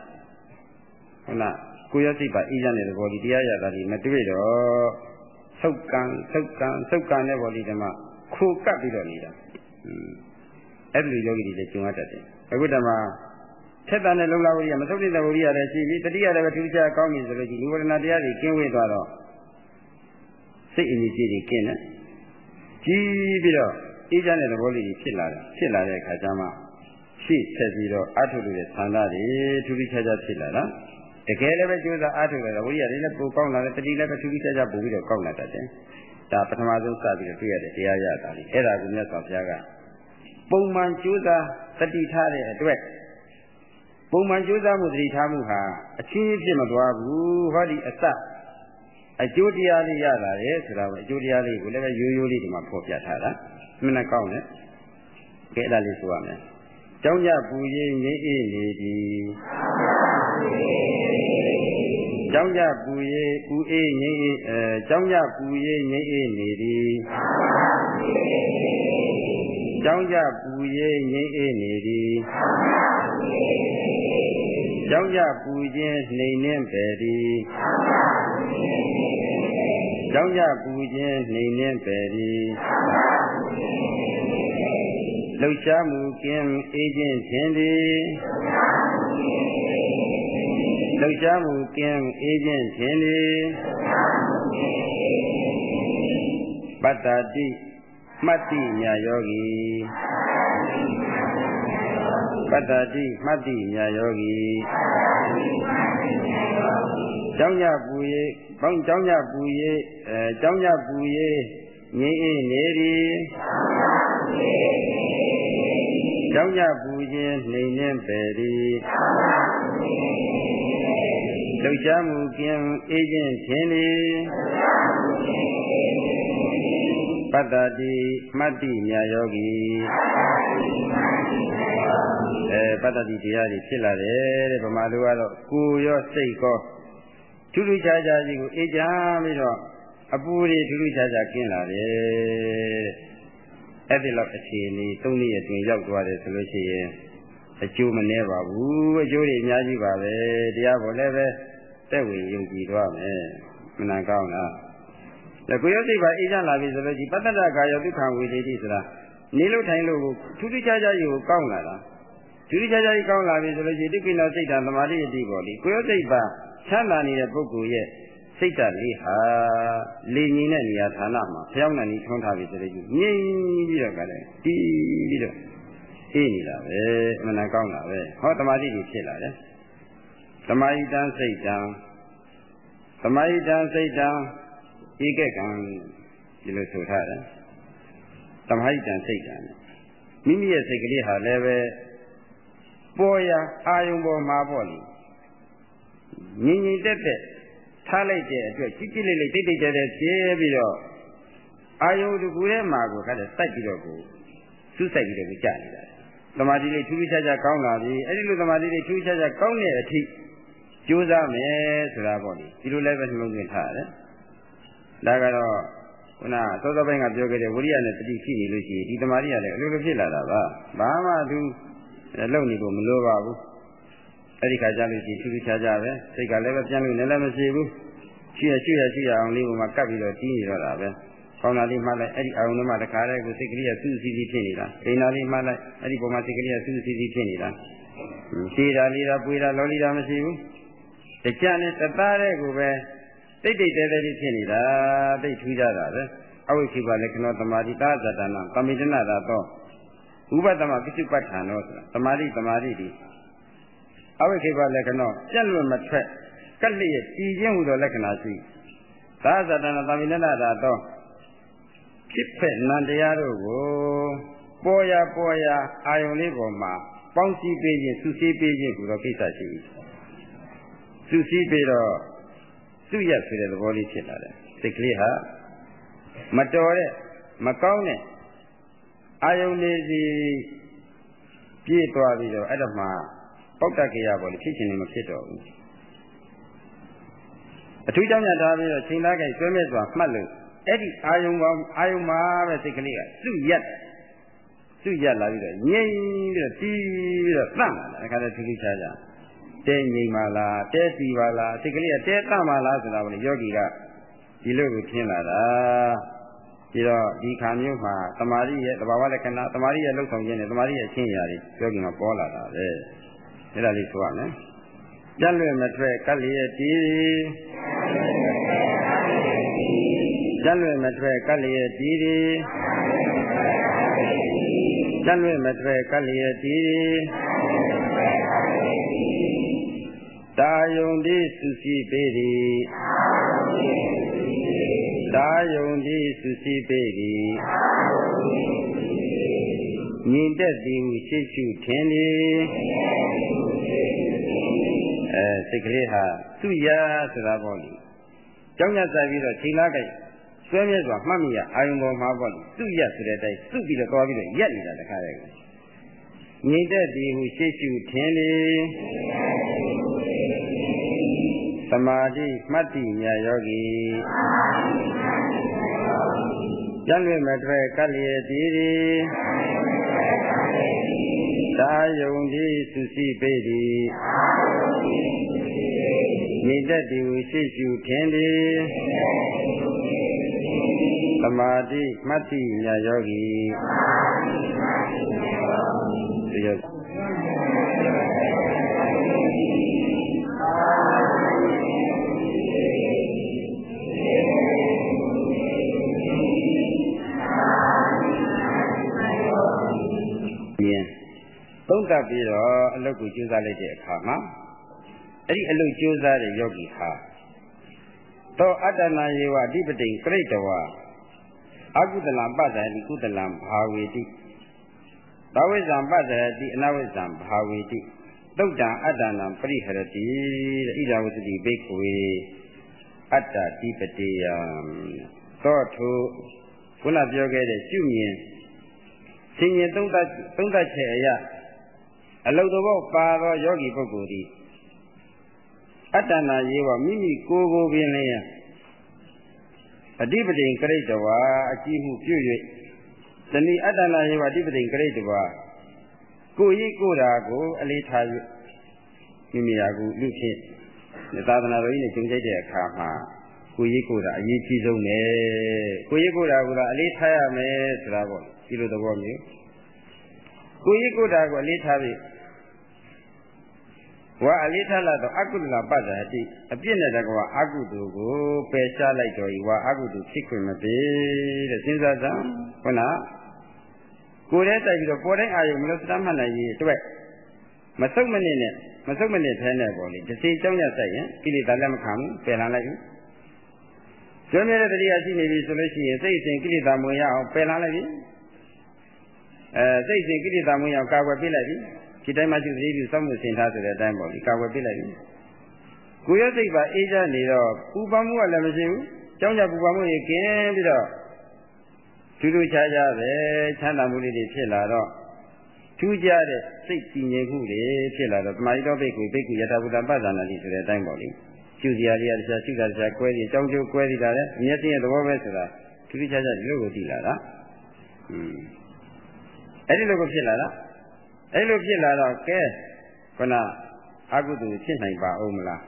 ဟုတ်လားကိုရစိတ်ပါအေးချမ်းတဲ့သဘောဒီတရားရတာဒီမတွေ့တော့သုတ်ကံသုတ်ကံသုတ်ကံတဲ့ဘောဒီဓမ္မခိုကပ်ပြီးတော့နေတာအဲ့ဒီလိုယောဂီတွေလည်းကျုံရတတ်တယ်အခုဓမ္မထက်တန်တဲ့လုံလဝိရိယမသုတ်တဲ့ဝိရိယလည်းရှိပြီတတိယလည်းပဲထူးခြားကောင်းပြီဆိုလို့ဒီနိဝရဏတရားတွေကင်းဝေးသွားတော့စိတ်အမြင့်ကြီးတွေကျင်းတယ် ကြီးပြီးတော့အေးချမ်းတဲ့သဘောလေးတွေဖြစ်လာတယ်ဖြစ်လာတဲ့အခါကျမှရှေ့ဆက်ပြီးတော့အထုလို့တဲ့ဆန္ဒတွေထူးထူးခြားခြားဖြစ်လာတာတကယ်လည်းပဲကြိုးစားအထုလို့တဲ့ဝိရိယတွေလည်းပိုကောင်းလာတယ်တတိလည်းပဲထူးထူးခြားခြားပို့ပြီးတော့ကောင်းလာတတ်တယ်ဒါပထမဆုံးစပြီးတော့တွေ့ရတဲ့တရားရတာလေအဲ့ဒါကိုမြတ်စွာဘုရားကပုံမှန်ကြိုးစားတတိထားတဲ့အတွက်ပုံမှန်ကြိုးစားမှုတတိထားမှုဟာအချင်းချင်းဖြစ်မသွားဘူးဟောဒီအစ အကျိုးတရားလေးရလာတယ်ဆိုတာပဲအကျိုးတရားလေးကိုလည်းပဲရိုးရိုးလေးဒီမှာဖော်ပြထားတာမင်းနဲ့ကောင်းတယ်ကဲအဲ့ဒါလေးဆိုရမယ်ကျောင်းကြပူရေးငြိအေးနေသည်ကျောင်းကြပူရေးဥအေးငြိအေးအဲကျောင်းကြပူရေးငြိအေးနေသည်ကျောင်းကြပူရေးငြိအေးနေသည်ကျောင်းကြပူခြင်းနှိမ်နှင်းပေသည် ကျောင်းကြပူခြင်းနှိမ်နှင်းပေသည်လှုပ်ရှားမှုကင်းအေးခြင်းခြင်းသည်လှုပ်ရှားမှုကင်းအေးခြင်းခြင်းသည်ပတ္တတိမှတ်တိညာယောဂီပတ္တတိမှတ်တိညာယောဂီ ကျောင်းညပူရေပေါင်းကျောင်းညပူရေအဲကျောင်းညပူရေငြိအေးနေသည်ကျောင်းညပူခြင်းနှိမ်နှင်းပေသည်လှုပ်ရှားမှုကင်းအေးခြင်းခြင်းသည်ပတ္တတိမှတ်တိညာယောဂီအဲပတ္တတိတရားတွေဖြစ်လာတယ်တဲ့ဗမာလူကတော့ကိုယ်ရောစိတ်ကော ထူးထူးခြားခြားကြီးကိုအေးချမ်းပြီးတော့အပူတွေထူးထူးခြားခြားကင်းလာတယ်အဲ့ဒီလောက်အခြေအနေသုံးနည်းအတွင်းရောက်သွားတယ်ဆိုလို့ရှိရင်အကျိုးမနှဲပါဘူးအကျိုးတွေအများကြီးပါပဲတရားပေါ်လည်းပဲတက်ဝင်ယုံကြည်သွားမယ်မနာကောင်းလားဒါကိုရောစိတ်ပါအေးချမ်းလာပြီဆိုလို့ဒီပတ္တတကာယောဒုက္ခဝေဒိတိဆိုတာနေလို့ထိုင်လို့ထူးထူးခြားခြားကြီးကိုကောင်းလာတာထူးထူးခြားခြားကြီးကောင်းလာပြီဆိုလို့ရှိရင်တိပိနောစိတ်ဓာတ်သမာဓိအတိပေါ်လေကိုရောစိတ်ပါ ချမ်းသာနေတဲ့ပုဂ္ဂိုလ်ရဲ့စိတ်ဓာတ်လေးဟာလေငြိမ်တဲ့နေရာဌာနမှာဖျောင်းနေထွန်းထားပြီဆိုလို့ငြိမ်ပြီးတော့ကလည်းတီးပြီးတော့အေးနေတာပဲအမှန်တန်ကောင်းတာပဲဟောတမာတိကြီးဖြစ်လာတယ်တမာယိတံစိတ်တံတမာယိတံစိတ်တံဧကကံဒီလိုဆိုထားတယ်တမာယိတံစိတ်တံမိမိရဲ့စိတ်ကလေးဟာလည်းပဲပေါ်ရာအာယုံပေါ်မှာပေါ့လေ ငြိမ်ငြိမ်တက်တက်ထားလိုက်တဲ့အတွက်ကြည့်ကြည့်လေးလေးတိတ်တိတ်တဲတဲဖြည်းပြီးတော့အာယုံတကူထဲမှာကိုခါတဲ့စိုက်ပြီးတော့ကိုစူးစိုက်ပြီးတော့ကြာနေတာသမာဓိလေးထူးထူးခြားခြားကောင်းလာပြီအဲ့ဒီလိုသမာဓိလေးထူးထူးခြားခြားကောင်းတဲ့အထိကြိုးစားမယ်ဆိုတာပေါ့လေဒီလိုလည်းပဲနှလုံးသွင်းထားရတယ်ဒါကတော့ခုနသောသောပိုင်းကပြောခဲ့တဲ့ဝိရိယနဲ့တတိရှိနေလို့ရှိရင်ဒီသမာဓိကလည်းအလိုလိုဖြစ်လာတာပါဘာမှသူလုံနေဖို့မလိုပါဘူး အဲ့ဒီခါကျလို့ရှိရင်ထူးထူးခြားခြားပဲစိတ်ကလည်းပဲပြန်လို့လည်းမရှိဘူးရှိရရှိရရှိရအောင်လေးပုံမှာကပ်ပြီးတော့တီးနေတော့တာပဲကောင်းတာလေးမှလိုက်အဲ့ဒီအာရုံထဲမှာတခါတည်းကိုစိတ်ကလေးကစူးစီးစီးဖြစ်နေတာဒိနာလေးမှလိုက်အဲ့ဒီပုံမှာစိတ်ကလေးကစူးစီးစီးဖြစ်နေတာရှည်တာလေးတာပွေတာလောလီတာမရှိဘူးတကြနဲ့တသားတဲ့ကိုပဲတိတ်တိတ်တဲတဲလေးဖြစ်နေတာတိတ်ထူးကြတာပဲအဝိခိပါလက္ခဏောသမာဓိတာဇတနာသမိတနာသာတော့ဥပဒမပိစုပဋ္ဌာန်တော့ဆိုတာသမာဓိသမာဓိဒီ အဝိခိပါလက္ခဏောပြက်လွတ်မထွက်ကလျက်တည်ခြင်းဟူသောလက္ခဏာရှိသာဇတနာသမိတနာသာတော့ဖြစ်ဖက်နံတရားတို့ကိုပေါ်ရပေါ်ရအာယုံလေးပေါ်မှာပေါင်းစည်းပေးခြင်းစုစည်းပေးခြင်းဟူသောကိစ္စရှိပြီစုစည်းပြီးတော့သူ့ရက်ဆိုတဲ့သဘောလေးဖြစ်လာတယ်စိတ်ကလေးဟာမတော်တဲ့မကောင်းတဲ့အာယုန်လေးစီပြည့်သွားပြီးတော့အဲ့တော့မှ ပောက်တတ်ကြရပေါ်လေဖြစ်ချင်နေမဖြစ်တော့ဘူးအထူးကြောင့်ညထားပြီးတော့ချိန်သားကြိုက်ဆွဲမဲ့စွာမှတ်လို့အဲ့ဒီအာယုံပေါင်းအာယုံမှာပဲစိတ်ကလေးကသူ့ရက်သူ့ရက်လာပြီးတော့ငြိမ်ပြီးတော့တီးပြီးတော့တန့်လာတယ်အခါတည်းထူးထူးခြားခြားတဲငြိမ်ပါလားတဲစီပါလားစိတ်ကလေးကတဲတန့်ပါလားဆိုတာကိုယောဂီကဒီလိုကိုထင်လာတာပြီးတော့ဒီခါမျိုးမှာတမာရီရဲ့သဘာဝလက္ခဏာတမာရီရဲ့လောက်ဆောင်ခြင်းနဲ့တမာရီရဲ့အချင်းအရာတွေယောဂီမှာပေါ်လာတာပဲ အဲ့ဒါလေးဆိုရမယ်ကြက်လွယ်မထွက်ကလျက်တီးကြကျမ်းလွယ်မထွဲကလျက်တည်သည်ကျမ်းလွယ်မထွဲကလျက်တည်သည်တာယုံတိစုစည်းပေသည်တာယုံတိစုစည်းပေသည် ညီတက်သည်ဟုရှိရှုထင်သည်အဲစိတ်ကလေးဟာသူရဆိုတာပေါ့လေကြောင်းရဆိုင်ပြီးတော့ချိန်လာကြဆွဲမြဲစွာမှတ်မိရအာယုံပေါ်မှာပေါ့လေသူရဆိုတဲ့အတိုင်းသူ့ပြီးတော့သွားပြီးတော့ရက်နေတာတခါတည်းငြိမ့်သက်သည်ဟုရှေ့ရှုထင်လေသမာဓိမှတ်တိမြတ်ယောဂီကျမ်းလွင်မထွဲကလျက်တည်သည် သာယုံသည်စုစည်းပေသည်ညီတက်သည်ဟုရှိရှုထင်သည်သမာဓိမှတ်တိမြတ်ယောဂီတရား သုံးသပ်ပြီးတော့အလုတ်ကိုကျိုးစားလိုက်တဲ့အခါမှာအဲ့ဒီအလုတ်ကျိုးစားတဲ့ယောဂီဟာသောအတ္တနာယေဝအဓိပတိပြိတ္တဝအကုသလံပဇာတိကုသလံဘာဝေတိသဝိဇံပဇာတိအနဝိဇံဘာဝေတိသုတ်တံအတ္တနာပရိဟရတိတဲ့ဣဒဝသတိဘိက္ခဝေအတ္တတိပတိယံသောထုခုနပြောခဲ့တဲ့ရှုမြင်ဆင်ញင်သုံးသပ်သုံးသပ်ချက်အရာ အလုတ်တော်ပါသောယောဂီပုဂ္ဂိုလ်သည်အတ္တနာရေးဝမိမိကိုယ်ကိုပင်လျင်အဓိပတိကရိတဝါအကြည့်မှုပြု၍တဏိအတ္တနာရေးဝအဓိပတိကရိတဝါကိုယ်ဤကိုယ်တာကိုအလေးထား၍မိမိရာကိုလူဖြင့်သာသနာတော်ကြီးနဲ့ကျုံကြိုက်တဲ့အခါမှာကိုယ်ဤကိုယ်တာအရေးကြီးဆုံးပဲကိုယ်ဤကိုယ်တာကအလေးထားရမယ်ဆိုတာပေါ့ဒီလိုသဘောမျိုးကိုယ်ဤကိုယ်တာကိုအလေးထားပြီး ဝါအလေးထားလာတော့အကုသလပတ္တတိအပြစ်နဲ့တကွာအကုသိုလ်ကိုပယ်ရှားလိုက်တော့ဤဝါအကုသိုလ်ဖြစ်ခွင့်မပေးတဲ့စဉ်းစားတာခုနကိုယ်ထဲတိုက်ပြီးတော့ပေါ်တိုင်းအာယုံမလို့စတတ်မှတ်နိုင်ရေးအတွက်မဆုတ်မနစ်နဲ့မဆုတ်မနစ်ထဲနဲ့ပေါ့လေတစ်ချိန်ကြောင်းရဆိုင်ရင်ကိလေသာလက်မခံဘူးပယ်လာလိုက်ပြီကျွမ်းမြဲတဲ့တရားရှိနေပြီဆိုလို့ရှိရင်စိတ်စဉ်ကိလေသာမဝင်ရအောင်ပယ်လာလိုက်ပြီအဲစိတ်စဉ်ကိလေသာမဝင်အောင်ကာကွယ်ပေးလိုက်ပြီ ဒီတိုင်းမှကျုပ်သတိပြုစောင့်မှုစင်ထားဆိုတဲ့အတိုင်းပေါ့ဒီကာဝယ်ပြလိုက်ပြီကိုရစိတ်ပါအေးချနေတော့ပူပန်မှုကလည်းမရှိဘူးကြောင်းကြပူပန်မှုကြီးကင်းပြီးတော့ထူးထူးခြားခြားပဲချမ်းသာမှုလေးတွေဖြစ်လာတော့ထူးခြားတဲ့စိတ်ကြည်ငြိမ်မှုတွေဖြစ်လာတော့တမာရီတော်ဘိတ်ကိုဘိတ်ကိုယထာဘုဒ္ဓပဇာနာတိဆိုတဲ့အတိုင်းပေါ့လေကျူစရာတွေကတခြားရှိတာတခြားကွဲပြီးအကြောင်းကျိုးကွဲပြီးတာလေအမျက်စင်းရဲ့သဘောပဲဆိုတာထူးထူးခြားခြားဒီလိုကိုသိလာတာอืมအဲ့ဒီလိုကိုဖြစ်လာတာ အဲ့လိုဖြစ်လာတော့ကဲခုနအကုသိုလ်ဖြစ်နိုင်ပါဦးမလား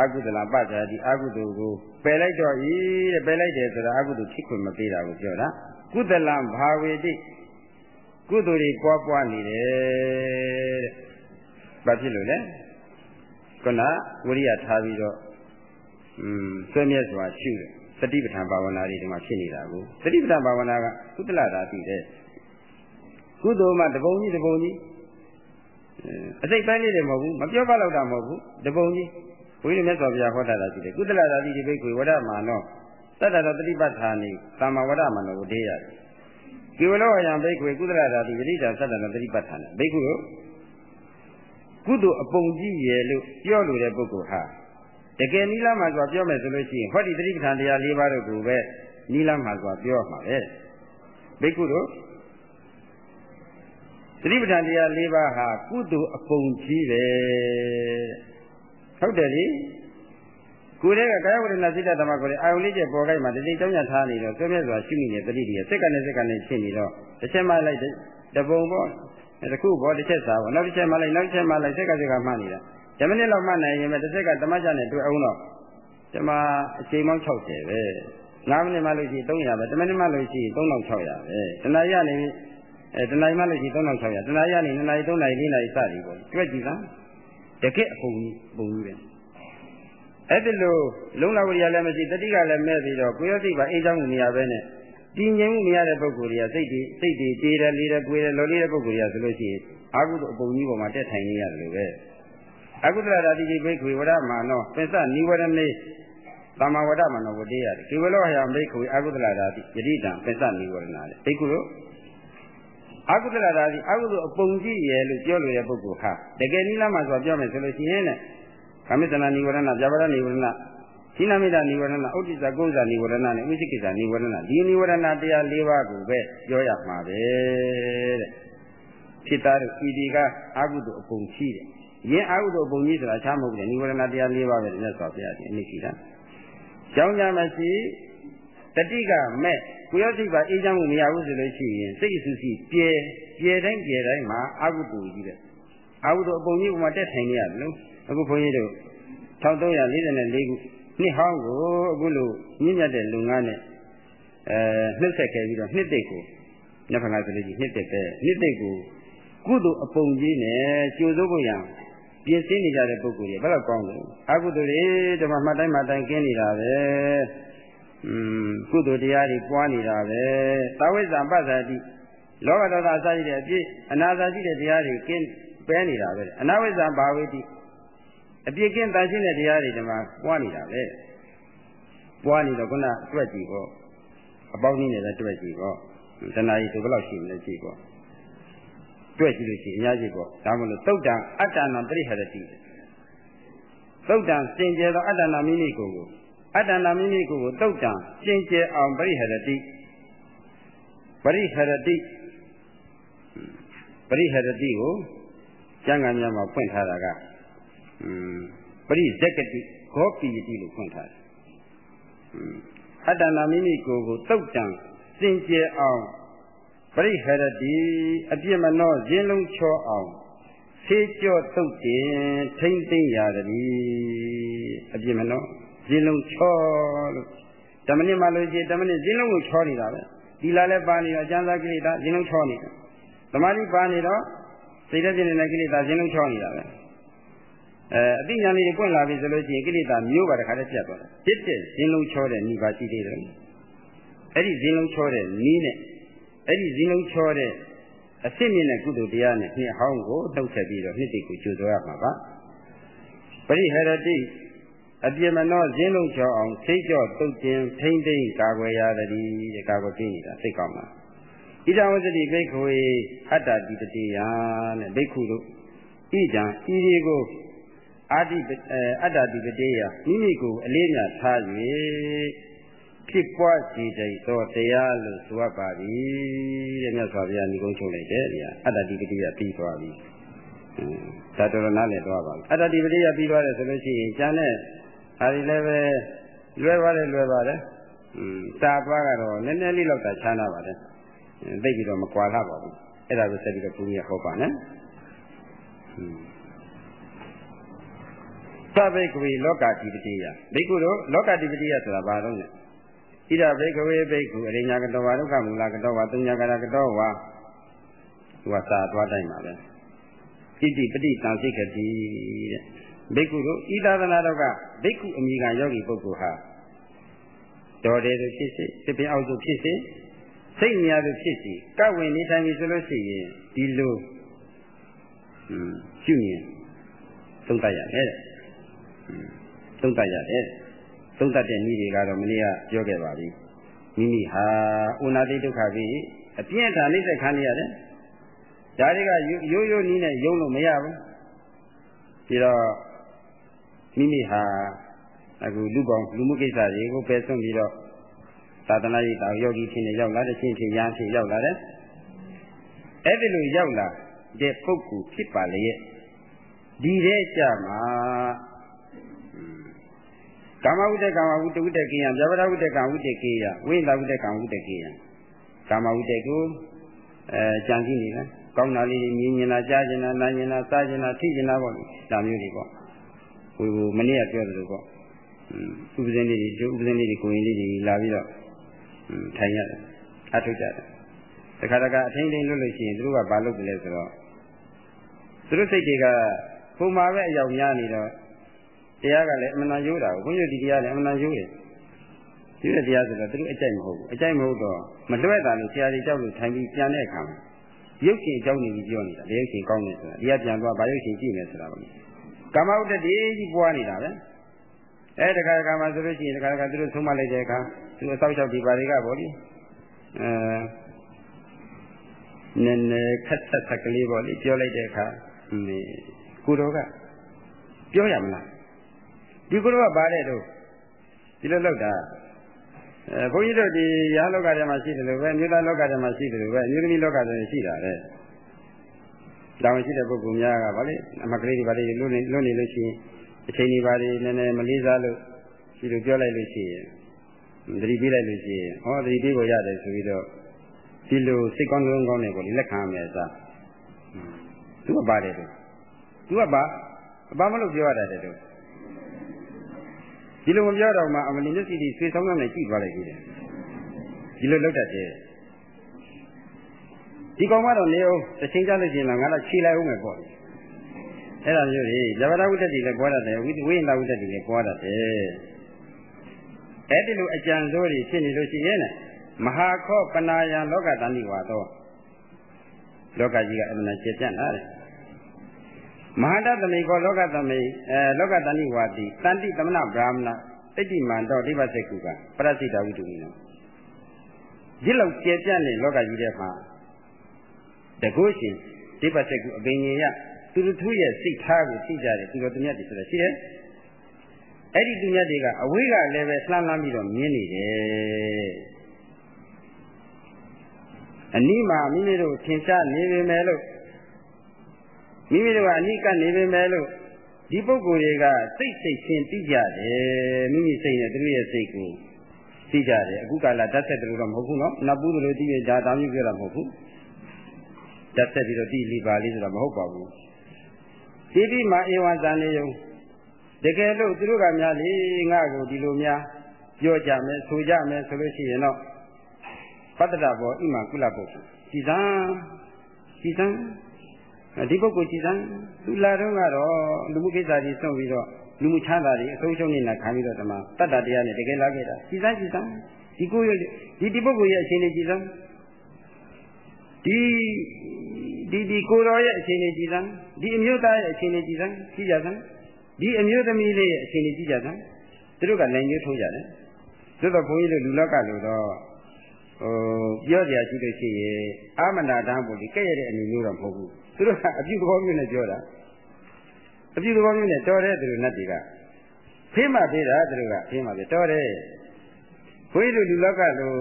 အကုသလပတ္တာဒီအကုသိုလ်ကိုပယ်လိုက်တော့ဤတဲ့ပယ်လိုက်တယ်ဆိုတာအကုသိုလ်ဖြစ်ခွင့်မပေးတာကိုပြောတာကုသလံဘာဝေတိကုသိုလ်တွေပွားပွားနေတယ်တဲ့ဘာဖြစ်လို့လဲခုနဝိရိယထားပြီးတော့อืมဆွေးမြဲစွာရှုတယ်သတိပဋ္ဌာန်ဘာဝနာတွေဒီမှာဖြစ်နေတာကိုသတိပဋ္ဌာန်ဘာဝနာကကုသလတာသိတယ် ကုသိုလ်မှတပုံကြီးတပုံကြီးအစိတ်ပိုင်းလေးတွေမဟုတ်ဘူးမပြောပါတော့တာမဟုတ်ဘူးတပုံကြီးဘုရားမြတ်စွာဘုရားဟောတာရှိတယ်ကုသလသာတိဒီဘိက္ခွေဝဒမာနောတတ္တတော်တတိပဋ္ဌာနိသမ္မာဝဒမာနောကိုဒေးရတယ်ကိဝလောယံဘိက္ခွေကုသလသာတိပရိဒါသတ္တတော်တတိပဋ္ဌာနိဘိက္ခွေကုသိုလ်အပုံကြီးရဲ့လို့ပြောလို့တဲ့ပုဂ္ဂိုလ်ဟာတကယ်နိလမှာဆိုပြောမယ်ဆိုလို့ရှိရင်ဟောဒီတတိပဋ္ဌာန်တရား၄ပါးတို့ကိုပဲနိလမှာဆိုပြောမှာပဲဘိက္ခုတို့ သတိပဋ္ဌာန်တရား၄ပါးဟာကုသိုလ်အပုံကြီးပဲဟုတ်တယ်လေကိုယ်တည်းကကာယဝိရဏစိတ္တသမကိုယ်အာယုန်လေးကျပေါ်ခိုက်မှာဒီစိတ်ကြောင်းရထားနေတော့ဆွေးမြဲစွာရှိနေတဲ့တတိတည်းစိတ်ကနေစိတ်ကနေဖြစ်နေတော့တစ်ချက်မှလိုက်တပုံပေါ့တခုပေါ့တစ်ချက်စားပေါ့နောက်တစ်ချက်မှလိုက်နောက်တစ်ချက်မှလိုက်စိတ်ကစိတ်ကမှနေတာ10မိနစ်လောက်မှနိုင်ရင်ပဲတစ်စက်ကတမချနဲ့တွေ့အောင်တော့ဒီမှာအချိန်ပေါင်း60ပဲ9မိနစ်မှလို့ရှိရင်300ပဲ10မိနစ်မှလို့ရှိရင်3600ပဲတဏှာရနေ အဲတဏှာမှလို့ရှိရင်3600တဏှာရနေ2နာရီ3နာရီ4နာရီစသည်ပေါ့တွေ့ကြည့်လားတကက်အပုံကြီးပုံကြီးပဲအဲ့ဒီလိုလုံလဝရိယလည်းမရှိတတိကလည်းမဲ့ပြီးတော့ကိုယ်ရသိပါအေးချမ်းမှုမရဘဲနဲ့တည်ငြိမ်မှုမရတဲ့ပုဂ္ဂိုလ်တွေကစိတ်တွေစိတ်တွေတေးတယ်လေးတယ်ကိုယ်တယ်လော်လေးတဲ့ပုဂ္ဂိုလ်တွေကဆိုလို့ရှိရင်အာဟုသောအပုံကြီးပေါ်မှာတက်ထိုင်နေရတယ်လို့ပဲအကုသလဓာတိဘိက္ခွေဝရမာနောပစ္စနိဝရဏေသမ္မာဝဒမနောဝတေရတယ်ကေဝလောဟယဘိက္ခွေအကုသလဓာတိယတိတံပစ္စနိဝရဏလေဘိက္ခုတို့ အကုသလဓာတိအကုသိုလ်အပုံကြီးရယ်လို့ပြောလို့တဲ့ပုဂ္ဂိုလ်ဟာတကယ်နိလမှာဆိုပြောမယ်ဆိုလို့ရှိရင်တဲ့ကာမိတနာနိဝရဏဗျာပါဒနိဝရဏသီနာမိတာနိဝရဏဥဒိစ္စကုသနိဝရဏနဲ့ဝိသိကိစ္စနိဝရဏဒီနိဝရဏတရား၄ပါးကိုပဲပြောရမှာပဲတဲ့ဖြစ်တာတို့ဤဒီကအကုသိုလ်အပုံရှိတယ်ယင်အကုသိုလ်အပုံကြီးဆိုတာအခြားမဟုတ်ဘူးနိဝရဏတရား၄ပါးပဲမြတ်စွာဘုရားရှင်အနိရှိတာကြောင်းကြမရှိတတိကမဲ့ ကိုရတိပါအေးချမ်းမှုမရဘူးဆိုလို့ရှိရင်စိတ်အဆူစီပြဲပြဲတိုင်းပြဲတိုင်းမှာအကုသိုလ်ကြီးတဲ့အကုသိုလ်အပုံကြီးကမှတက်ထိုင်နေရတယ်လို့အခုဘုန်းကြီးတို့1344ခုနှစ်ဟောင်းကိုအခုလိုညဉ့်ညတ်တဲ့လူငါးနဲ့အဲနှုတ်ဆက်ခဲ့ပြီးတော့နှစ်တိတ်ကိုညဖန်ကဆိုလို့ကြီးနှစ်တိတ်ပဲနှစ်တိတ်ကိုကုသိုလ်အပုံကြီးနဲ့ကျိုးစိုးဖို့ရန်ပြင်ဆင်နေကြတဲ့ပုဂ္ဂိုလ်တွေဘယ်တော့ကောင်းလဲအကုသိုလ်တွေဓမ္မမှတ်တိုင်းမှတ်တိုင်းကျင်းနေတာပဲอืม ကုသိုလ်တရားတွေပွားနေတာပဲသာဝိဇ္ဇာပတ္တတိလောဘဒေါသအစရှိတဲ့အပြည့်အနာသာရှိတဲ့တရားတွေကျင်းပဲနေတာပဲအနာဝိဇ္ဇာဘာဝိတိအပြည့်ကင်းတန်ရှင်းတဲ့တရားတွေဒီမှာပွားနေတာပဲပွားနေတော့ခုနတွက်ကြည့်ပေါ့အပေါင်းကြီးနဲ့လည်းတွက်ကြည့်ပေါ့တဏှာကြီးဆိုဘယ်လောက်ရှိမလဲကြည့်ပေါ့တွက်ကြည့်လို့ရှိရင်အများကြီးပေါ့ဒါမှမဟုတ်သုတ်တံအတ္တနာပရိဟရတိသုတ်တံစင်ကြယ်သောအတ္တနာမိမိကိုယ်ကို အတ္တနာမိမိကိုယ်ကိုသုတ်တံစင်ကြယ်အောင်ပရိဟရတိပရိဟရတိပရိဟရတိကိုကျမ်းဂန်များမှာဖွင့်ထားတာကပရိဇက်ကတိဂောပိယတိလို့ဖွင့်ထားတယ်အတ္တနာမိမိကိုယ်ကိုတုတ်တံစင်ကြယ်အောင်ပရိဟရတိအပြစ်မနှောရင်းလုံးချောအောင်ဆေးကြော့တုတ်တင်ထိမ့်သိမ့်ရသည်အပြစ်မနှော ရင်းလုံးချောလို့ဓမ္မနစ်မှလို့ရှိရင်ဓမ္မနစ်ရင်းလုံးကိုချောနေတာပဲဒီလာလည်းပါနေတော့အကျမ်းစာကိလေသာရင်းလုံးချောနေတာသမာဓိပါနေတော့စိတ်ဓာတ်ကျင်နေတဲ့ကိလေသာရင်းလုံးချောနေတာပဲအဲအတိညာလေးတွေပွင့်လာပြီဆိုလို့ရှိရင်ကိလေသာမျိုးပါတခါတည်းပြတ်သွားတယ်တစ်တဲ့ဇင်းလုံးချောတဲ့ဤပါရှိသေးတယ်အဲ့ဒီဇင်းလုံးချောတဲ့နီးနဲ့အဲ့ဒီဇင်းလုံးချောတဲ့အစ်စ်မြင့်တဲ့ကုသိုလ်တရားနဲ့နှစ်ဟောင်းကိုနှုတ်ဆက်ပြီးတော့နှစ်တိကိုကျူတော်ရမှာပါပရိဟရတိ အပြစ်မနောဇင်းလုံးချောအောင်သိကြောတုတ်တင်ထိမ့်သိမ့်ကာကွယ်ရသည်တဲ့ကာကွယ်ပေးနေတာသိကောင်းလားဣဒဝဇ္ဇတိဘိက္ခွေအတ္တတိတတိယတဲ့ဘိက္ခုတို့ဣဒံဤဒီကိုအာတိအတ္တတိပတေယမိမိကိုအလေးများထား၍ဖြစ်ပွားစေတဲ့သောတရားလို့ဆိုရပါပြီတဲ့မြတ်စွာဘုရားညီကုန်းချုပ်လိုက်တယ်ဗျာအတ္တတိပတေယပြီးသွားပြီဒါတော်တော်နားလည်သွားပါပြီအတ္တတိပတေယပြီးသွားတယ်ဆိုလို့ရှိရင်ကျန်တဲ့ အဲဒီလည်းပဲလွယ်ပါတယ်လွယ်ပါတယ်။စာသွားကတော့နည်းနည်းလေးတော့ချမ်းသာပါတယ်။သိပြီးတော့မကွာလာပါဘူး။အဲ့ဒါကိုဆက်ပြီးတော့ဘုရားဟောပါနော်။သဗ္ဗေကဝေလောကာတိပတိယဘိက္ခုတို့လောကာတိပတိယဆိုတာဘာလို့လဲ။ဣဒဘိက္ခဝေဘိက္ခုအရိညာကတောဝါဒုက္ခမူလကတောဝါသုညကရကတောဝါသူကစာသွားတိုင်းပါပဲ။တိတိပတိတန်စိကတိတဲ့ ဘိက္ခုတို့ဤသာသနာတော်ကဘိက္ခုအမိကယောဂီပုဂ္ဂိုလ်ဟာတော်တယ်လို့ဖြစ်စေစိပင်အောင်ဆိုဖြစ်စေစိတ်များလို့ဖြစ်စီကဝင်နေထိုင်ပြီဆိုလို့ရှိရင်ဒီလိုอืมရှုမြင်သုံးတတ်ရတယ်တဲ့သုံးတတ်ရတယ်သုံးတတ်တဲ့နည်းတွေကတော့မနေ့ကပြောခဲ့ပါပြီမိမိဟာဥနာတိဒုက္ခပြီးအပြင်းထန်နှိမ့်ဆက်ခံရရတယ်ဒါတွေကရိုးရိုးနည်းနဲ့ယုံလို့မရဘူးပြီးတော့ မိမိဟာအခုလူပေါင်းလူမှုကိစ္စတွေကိုပယ်စွန့်ပြီးတော့သာသနာ့ရေးတောင်ယောဂီဖြစ်နေရောက်လာတဲ့ချင်းချင်းရန်ဖြစ်ရောက်လာတယ်အဲ့ဒီလိုရောက်လာတဲ့ပုဂ္ဂိုလ်ဖြစ်ပါလေဒီတဲ့ကြမှာကာမဝုတ္တကာမဝုတ္တဝုတ္တကိယံဗျာပါဒဝုတ္တကာဝုတ္တကိယဝိသဝုတ္တကာဝုတ္တကိယံကာမဝုတ္တကိုအဲကြံကြည့်နေလားကောင်းတာလေးမြင်မြင်လာကြားကျင်လာနားကျင်လာစားကျင်လာထိကျင်လာပေါ့ဒါမျိုးတွေပေါ့ ဟိုမနေ့ကပြောသလိုပေါ့ဥပဇင်းလေးတွေဥပဇင်းလေးတွေကိုရင်လေးတွေလာပြီးတော့ထိုင်ရတယ်အထုတ်ကြတယ်တခါတခါအထင်းထင်းလွတ်လို့ရှိရင်သူတို့ကဘာလုပ်ကြလဲဆိုတော့သူတို့စိတ်တွေကပုံမှာပဲအယောက်များနေတော့တရားကလည်းအမှန်တန်ရိုးတာကိုဘုန်းကြီးဒီတရားလည်းအမှန်တန်ရိုးတယ်ဒီတဲ့တရားဆိုတော့သူအကြိုက်မဟုတ်ဘူးအကြိုက်မဟုတ်တော့မလွဲ့တာလို့ဆရာကြီးကြောက်လို့ထိုင်ပြီးပြန်တဲ့အခါမှာရုပ်ရှင်အကြောင်းနေပြီးပြောနေတာရုပ်ရှင်ကောင်းနေဆိုတာဒီကပြန်သွားဗာရုပ်ရှင်ကြည့်နေဆိုတာပါ ကာမဥဒ္ဒတိကြီးပွားနေတာပဲအဲတခါတခါမှဆိုလို့ရှိရင်တခါတခါသူတို့ဆုံးမလိုက်တဲ့အခါသူအဆောက်အအုံဒီပါတွေကဗောလေအဲနည်းနည်းခက်ဆက်ဆက်ကလေးပေါ့လေပြောလိုက်တဲ့အခါဒီကိုတော်ကပြောရမလားဒီကိုတော်ကဘာတဲ့တော့ဒီလိုလောက်တာအဲဘုန်းကြီးတို့ဒီရာလောကထဲမှာရှိတယ်လို့ပဲမြို့သားလောကထဲမှာရှိတယ်လို့ပဲမြို့သမီးလောကထဲမှာရှိတာလေ တောင်းရှိတဲ့ပုဂ္ဂိုလ်များကဗာလေအမကလေးတွေဗာလေလွတ်နေလွတ်နေလို့ရှိရင်အချိန်ကြီးဗာလေနည်းနည်းမလေးစားလို့ဒီလိုပြောလိုက်လို့ရှိရင်သတိပေးလိုက်လို့ရှိရင်ဟောသတိပေးဖို့ရတယ်ဆိုပြီးတော့ဒီလိုစိတ်ကောင်းလုံးကောင်းနဲ့ကိုလက်ခံရမယ်အစားသူကပါတယ်တော့သူကဘာဘာမလို့ပြောရတာတဲ့တော့ဒီလိုမပြောတော့မှအမလီမျက်စိတွေဆွေဆောင်ဆောင်နဲ့ကြည့်သွားလိုက်ပြီတဲ့ဒီလိုလောက်တတ်တယ် ဒီကောင်ကတော့နေအောင်တစ်ချိန်ကြလို့ရှိရင်ငါတော့ခြေလိုက်အောင်မယ်ပေါ့အဲ့ဒါမျိုးကြီးဇဗရဝိတ္တတိလည်းပွားတတ်တယ်ဝိဝိန္ဒဝိတ္တတိလည်းပွားတတ်တယ်အဲ့ဒီလိုအကြံစိုးတွေဖြစ်နေလို့ရှိရင်မဟာခောပနာယံလောကတန်တိဝါသောလောကကြီးကအမှန်ကျေပြန့်လာတယ်မဟာတသမိကောလောကသမိအဲလောကတန်တိဝါတိတန်တိသမဏဗြဟ္မဏတိတိမန္တောဒိဗ္ဗစေကုကပရစိတဝိတုမိနောဒီလောက်ကျေပြန့်တဲ့လောကကြီးထဲမှာ တကုရှင်ဒိဗ္ဗစေကုအပင်ကြီးရသူတို့သူရဲ့စိတ်ထားကိုသိကြတယ်သူတို့သူမြတ်တွေဆိုတာရှိတယ်အဲ့ဒီသူမြတ်တွေကအဝိကလည်းပဲလှမ်းလှမ်းပြီးတော့မြင်နေတယ်အနိမာမိမိတို့ထင်ရှားနေပေမဲ့လို့မိမိတို့ကအနိကနေပေမဲ့လို့ဒီပုဂ္ဂိုလ်တွေကစိတ်စိတ်ချင်းသိကြတယ်မိမိစိတ်နဲ့သူတို့ရဲ့စိတ်ကိုသိကြတယ်အခုကာလဓာတ်ဆက်တယ်လို့တော့မဟုတ်ဘူးနော်နတ်ဘူးလို့သိရကြတာမျိုးပြောတာမဟုတ်ဘူး ဓာတ်ဆက်ပြီးတော့တိလီပါလေးဆိုတာမဟုတ်ပါဘူးဒီဒီမှာဧဝံဇာနေယုံတကယ်လို့သူတို့ကများလေငါ့ကိုဒီလိုများပြောကြမယ်ဆိုကြမယ်ဆိုလို့ရှိရင်တော့ပတ္တရဘောဣမကုလပုဂ္ဂိုလ်ကြည်စံကြည်စံဒီပုဂ္ဂိုလ်ကြည်စံသူလာတော့ကတော့လူမှုကိစ္စကြီးဆုံးပြီးတော့လူမှုချမ်းသာတွေအဆုံးရှုံးနေတာခံပြီးတော့ဓမ္မတတ္တတရားနဲ့တကယ်လာခဲ့တာကြည်စံကြည်စံဒီကိုရဒီဒီပုဂ္ဂိုလ်ရဲ့အခြေအနေကြည်စံ ဒီဒီဒီကိုတော်ရဲ့အခြေအနေကြည်စံဒီအမျိုးသားရဲ့အခြေအနေကြည်စံကြည်ကြစံဒီအမျိုးသမီးလေးရဲ့အခြေအနေကြည်ကြစံသူတို့ကလည်းညှိုးထိုးကြတယ်သို့တော့ဘုန်းကြီးတို့လူလောကလို့တော့ဟိုပြောကြရရှိလို့ရှိရင်အာမနာတန်းပုံကြီးကဲ့ရတဲ့အနေမျိုးတော့မဟုတ်ဘူးသူတို့ကအပြုသဘောမျိုးနဲ့ပြောတာအပြုသဘောမျိုးနဲ့တော်တဲ့သူတို့နတ်တွေကဖေးမှသေးတာသူတို့ကဖေးမှပဲတော်တယ် ဘုန်းကြီးတို့လူလောကလို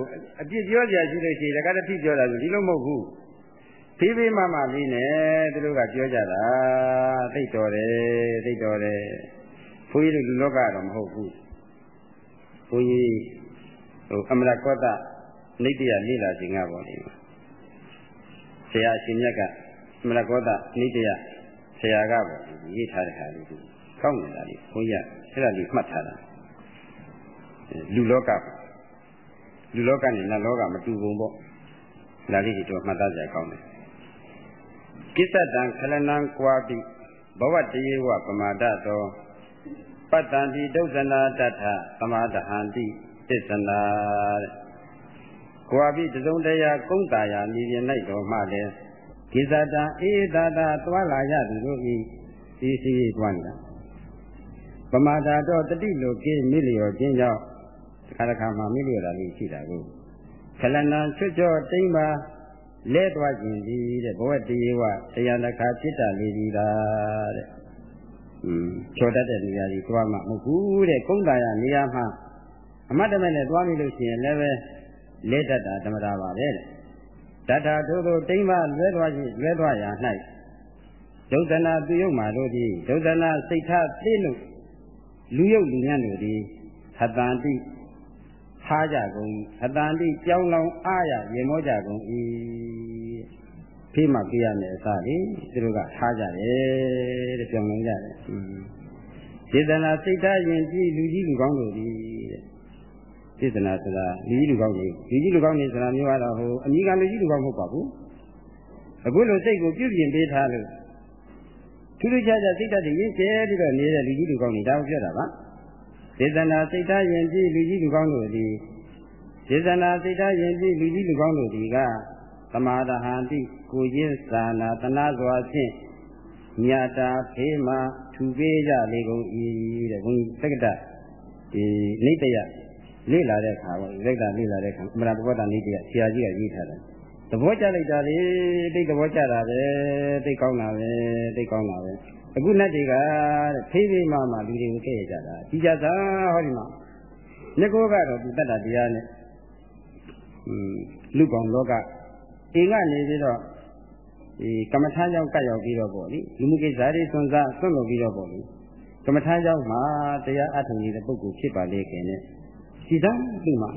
အပြစ်ပြောကြရရှိလို့ရှိရင်တခါတည်းဖြစ်ပြောတာဆိုဒီလိုမဟုတ်ဘူးဖေးဖေးမမလေးနဲ့သူတို့ကပြောကြတာသိတော်တယ်သိတော်တယ်ဘုန်းကြီးတို့လူလောကတော့မဟုတ်ဘူးဘုန်းကြီးဟိုအမရကောတနိတ္တရလေ့လာခြင်းကပေါ့လေဆရာရှင်မြတ်ကအမရကောတနိတ္တရဆရာကပေါ့ရေးထားတဲ့ဟာလေးကိုကောင်းနေတာလေးဘုန်းကြီးကအဲ့ဒါလေးမှတ်ထားတာလူလောက လူလောကနဲ့နတ်လောကမတူဘူးပေါ့ဒါလေးတွေတော့မှတ်သားကြကောင်းတယ်ကိစ္စတံခလနံကွာပိဘဝတယေဝပမာဒတောပတ္တံတိဒုက္ခနာတထသမာဒဟံတိသစ္ဆနာတဲ့ကွာပိတစုံတရာကုံတာယာမြည်ရင်လိုက်တော်မှလည်းကိစ္စတံအေးသာသာသွာလာရသူတို့ဤဒီစီတွန်းတာပမာဒတော့တတိလိုကိမိလျော်ခြင်းကြောင့် တစ်ခါတစ်ခါမှမိလျော်တာလေးရှိတာကိုခလနာချွတ်ကြောတိမ့်ပါလဲသွားခြင်းဒီတဲ့ဘဝတည်းဝတရားတစ်ခါจิตတလေးဒီတာတဲ့อืมချောတတ်တဲ့နေရာကြီးသွားမှမဟုတ်ဘူးတဲ့ကုန်းတာရနေရာမှာအမတ်တမဲ့နဲ့သွားမိလို့ရှိရင်လည်းပဲလဲတတ်တာဓမ္မတာပါပဲတဲ့တတ္ထာထို့သောတိမ့်မလွဲသွားခြင်းလွဲသွားရာ၌ဒုသနာသူယုတ်မှာတို့သည်ဒုသနာစိတ်ထားသိလို့လူယုတ်လူညံ့တို့သည်ဟတန်တိ ထားကြကုန်အတန်တိကြောင်းလောင်အားရရေမောကြကုန်၏ဖေးမှပြရမယ်အစားလေသူတို့ကထားကြတယ်တဲ့ကြောင်းလောင်ကြတယ်စေတနာစိတ်ထားရင်ကြည့်လူကြီးလူကောင်းတို့သည်တဲ့စေတနာဆိုတာလူကြီးလူကောင်းတွေလူကြီးလူကောင်းတွေဆိုတာမျိုးကတော့ဟိုအမိကလူကြီးလူကောင်းမဟုတ်ပါဘူးအခုလိုစိတ်ကိုပြုပြင်ပေးထားလို့ထူးထူးခြားခြားစိတ်ဓာတ်တွေရင့်ကျဲပြီးတော့နေတဲ့လူကြီးလူကောင်းတွေဒါကိုပြောတာပါ ဒေသနာစိတ်ဓာတ်ယဉ်ကြည်လူကြီးလူကောင်းတို့သည်ဒေသနာစိတ်ဓာတ်ယဉ်ကြည်လူကြီးလူကောင်းတို့သည်ကသမာဓဟန္တိကိုရင်းသာနာတနာစွာဖြင့်ညာတာဖေးမှထူပေးကြလေကုန်၏တဲ့ဘုန်းကြီးသက္ကတဒီနေတယလေ့လာတဲ့အခါပေါ့လက်တာလေ့လာတဲ့အခါအမရဘဝတနေတယဆရာကြီးကရေးထားတယ်သဘောကျလိုက်တာလေတိတ်သဘောကျတာပဲတိတ်ကောင်းတာပဲတိတ်ကောင်းတာပဲ အခုနဲ့တွေကတဲ့ဖေးဖေးမှမှလူတွေကိုကြည့်ရကြတာကြည်ကြတာဟောဒီမှာငကောကတော့ဒီတတ္တတရားနဲ့อืมလူကောင်လောကအိမ်ကနေပြီးတော့ဒီကမ္မထာကြောင့်ကတ်ရောက်ပြီးတော့ပေါ့လေလူမှုကိစ္စတွေစွန့်စားဆွန့်လို့ပြီးတော့ပေါ့လေကမ္မထာကြောင့်မှတရားအထုံနေတဲ့ပုဂ္ဂိုလ်ဖြစ်ပါလေခင်နဲ့ဒီသားဒီမှာ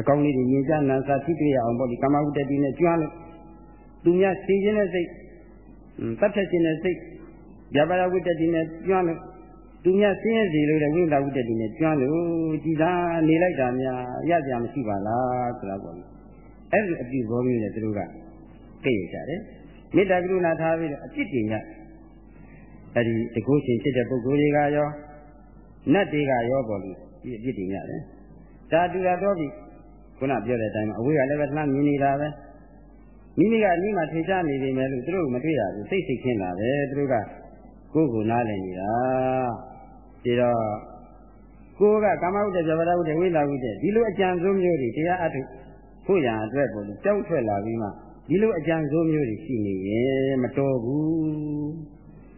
အကောင်းလေးတွေမြင်ကြနန်းစားသိတွေ့ရအောင်ပေါ့လေကမ္မဝတ္တတိနဲ့ကျွမ်းလို့သူများသိခြင်းတဲ့စိတ်တတ်ဖြတ်ခြင်းတဲ့စိတ် ဗျာပါဒဝတ္တတိနဲ့ကျွမ်းလို့သူများဆင်းရဲစီလို့တဲ့ဝိသဝတ္တတိနဲ့ကျွမ်းလို့ကြည်သာနေလိုက်တာများရကြမရှိပါလားဆိုတာပေါ့လေအဲ့ဒီအပြုဘောမျိုးနဲ့သူတို့ကကြည့်ရကြတယ်မေတ္တာကရုဏာထားပြီးတော့အပြစ်တင်ရအဲ့ဒီတကုရှင်ဖြစ်တဲ့ပုဂ္ဂိုလ်တွေကရောနတ်တွေကရောပေါ့လေဒီအပြစ်တင်ရတယ်ဒါတူတာတော့ပြီခုနပြောတဲ့အတိုင်းအဝေးကလည်းပဲလှမ်းမြင်နေတာပဲမိမိကအနီးမှာထေချနေနေမယ်လို့သူတို့မတွေ့ရဘူးစိတ်စိတ်ခင်းတာပဲသူတို့က ကိုယ်ကိုနားလည်နေတာဒီတော့ကိုယ်ကကာမဝတ္တဇဝရဝတ္တဝိလာဝတ္တဒီလိုအကြံစိုးမျိုးတွေတရားအထုဖို့ရန်အတွက်ပေါ့လေကြောက်ထွက်လာပြီးမှဒီလိုအကြံစိုးမျိုးတွေရှိနေရင်မတော်ဘူး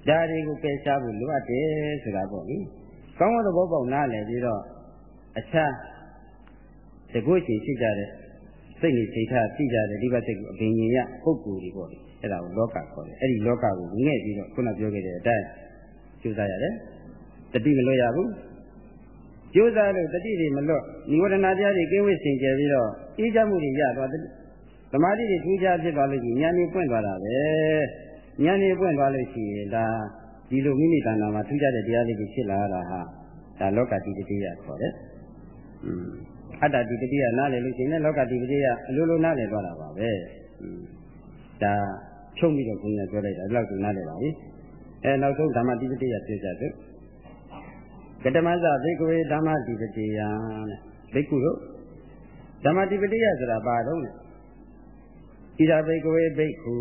ဒါတွေကိုပယ်ရှားဖို့လိုအပ်တယ်ဆိုတာပေါ့လေကောင်းတဲ့ဘောပေါက်နားလည်ပြီးတော့အခြားတကုတ်ချင်ရှိကြတဲ့စိတ်နဲ့စိတ်ထားသိကြတဲ့ဒီဘက်စိတ်ကိုအပင်ရှင်ရပုဂ္ဂိုလ်တွေပေါ့လေ အဲ့ဒါကိုလောကခေါ်တယ်အဲ့ဒီလောကကိုငဲ့ပြီးတော့ခုနပြောခဲ့တဲ့အတိုင်းကြိုးစားရတယ်တတိမလွတ်ရဘူးကြိုးစားလို့တတိတွေမလွတ်និဝရဏတရားတွေကင်းဝေးစင်ကြယ်ပြီးတော့အေးချမှုတွေရသွားတယ်သမာဓိတွေထူးခြားဖြစ်သွားလို့ဉာဏ်တွေပွင့်သွားတာပဲဉာဏ်တွေပွင့်သွားလို့ရှိရင်ဒါဒီလိုမိမိတဏ္ဍာမှာထူးခြားတဲ့တရားလေးတွေဖြစ်လာတာဟာဒါလောကတိတ္တိယခေါ်တယ်။အင်းအတ္တတိတ္တိယနားလည်လို့ရှိရင်လောကတိတ္တိယအလိုလိုနားလည်သွားတာပါပဲ။အင်းဒါ ဖြုံးပြီးတော့ကိုယ်ကပြောလိုက်တာဒီလောက်ကိုနားလည်ပါပြီ။အဲနောက်ဆုံးဓမ္မတိတတိယပြောကြတယ်။ကတမဇဘိကဝေဓမ္မတိပတိယတဲ့ဘိက္ခုတို့ဓမ္မတိပတိယဆိုတာဘာတော့လဲဣဒဘိကဝေဘိက္ခု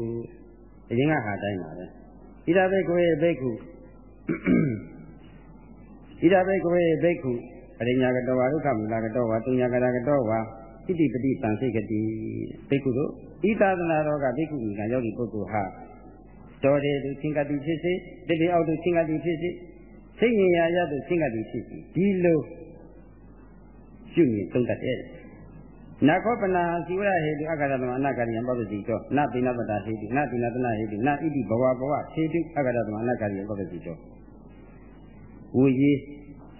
အရင်ကဟာတိုင်းပါပဲဣဒဘိကဝေဘိက္ခုဣဒဘိကဝေဘိက္ခုအရိညာကတောဝါဒုက္ခမူလကတောဝါတုညာကရကတောဝါ ဣတိပတိတံစိတ်ကတိဘိက္ခုတို့ဣသာသနာတော်ကဘိက္ခုကယောဂီပုဂ္ဂိုလ်ဟာတော်တယ်သူသင်္ကတိဖြစ်စေတတိအောက်သူသင်္ကတိဖြစ်စေစိတ်ဉာဏ်ရာရသူသင်္ကတိဖြစ်စေဒီလိုရှုမြင်သုံးတတ်တယ်နာခောပနာဇီဝရဟေတုအခါရသမအနာကာရိယံပပ္ပစီတောနပိနပတာဟေတုနပိနတနာဟေတုနဣတိဘဝဘဝဟေတုအခါရသမအနာကာရိယံပပ္ပစီတောဝေကြီး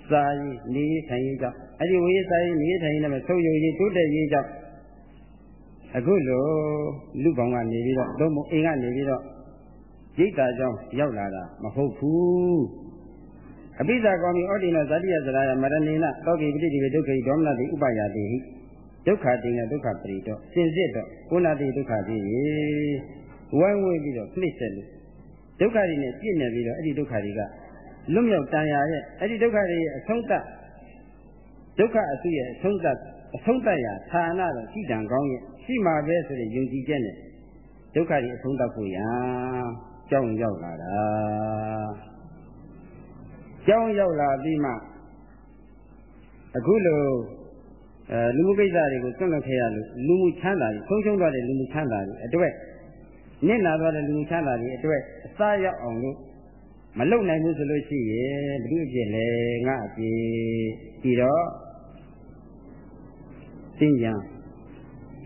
စာရေးနေထိုင်ရေးကြောင့် အဲ့ဒီဝေကြီးစာရေးနေထိုင်ရေးနဲ့ဆုံးယုံရေးတိုးတက်ရေးကြောင့်အခုလိုလူပေါင်းကနေပြီးတော့တို့မို့အိမ်ကနေပြီးတော့ရိတ်တာကြောင့်ရောက်လာတာမဟုတ်ဘူးအပိစ္ဆာကောမိဩတိနောဇာတိယသရာယမရဏိနသောကိပတိတိဒုက္ခိဒေါမနတိဥပယာတိဟိဒုက္ခတိနဲ့ဒုက္ခပရိတော့စင်စစ်တော့ကုဏတိဒုက္ခတိရေဝိုင်းဝန်းပြီးတော့နှိမ့်ဆက်လို့ဒုက္ခတွေနဲ့ပြည့်နေပြီးတော့အဲ့ဒီဒုက္ခတွေကလွတ်မြောက်တန်ရာရဲ့အဲ့ဒီဒုက္ခတွေရဲ့အဆုံးသတ် ဒုက္ခအစုရဲ့အဆုံးသတ်အဆုံးသတ်ရာဌာနတော့ရှိတံကောင်းရဲ့ရှိမှာပဲဆိုတဲ့ယုံကြည်ချက်နဲ့ဒုက္ခတွေအဆုံးသတ်ဖို့ရာကြောင်းရောက်လာတာကြောင်းရောက်လာပြီးမှအခုလိုအဲလူမှုကိစ္စတွေကိုဆွန့်လွတ်ခဲ့ရလို့လူမှုချမ်းသာတွေဆုံးရှုံးသွားတဲ့လူမှုချမ်းသာတွေအတွက်နစ်နာသွားတဲ့လူမှုချမ်းသာတွေအတွက်အစရောက်အောင်လို့မလုံနိုင်ဘူးဆိုလို့ရှိရင်ဘုရားဖြစ်လေငါအပြေပြီးတော့ သင်ညာ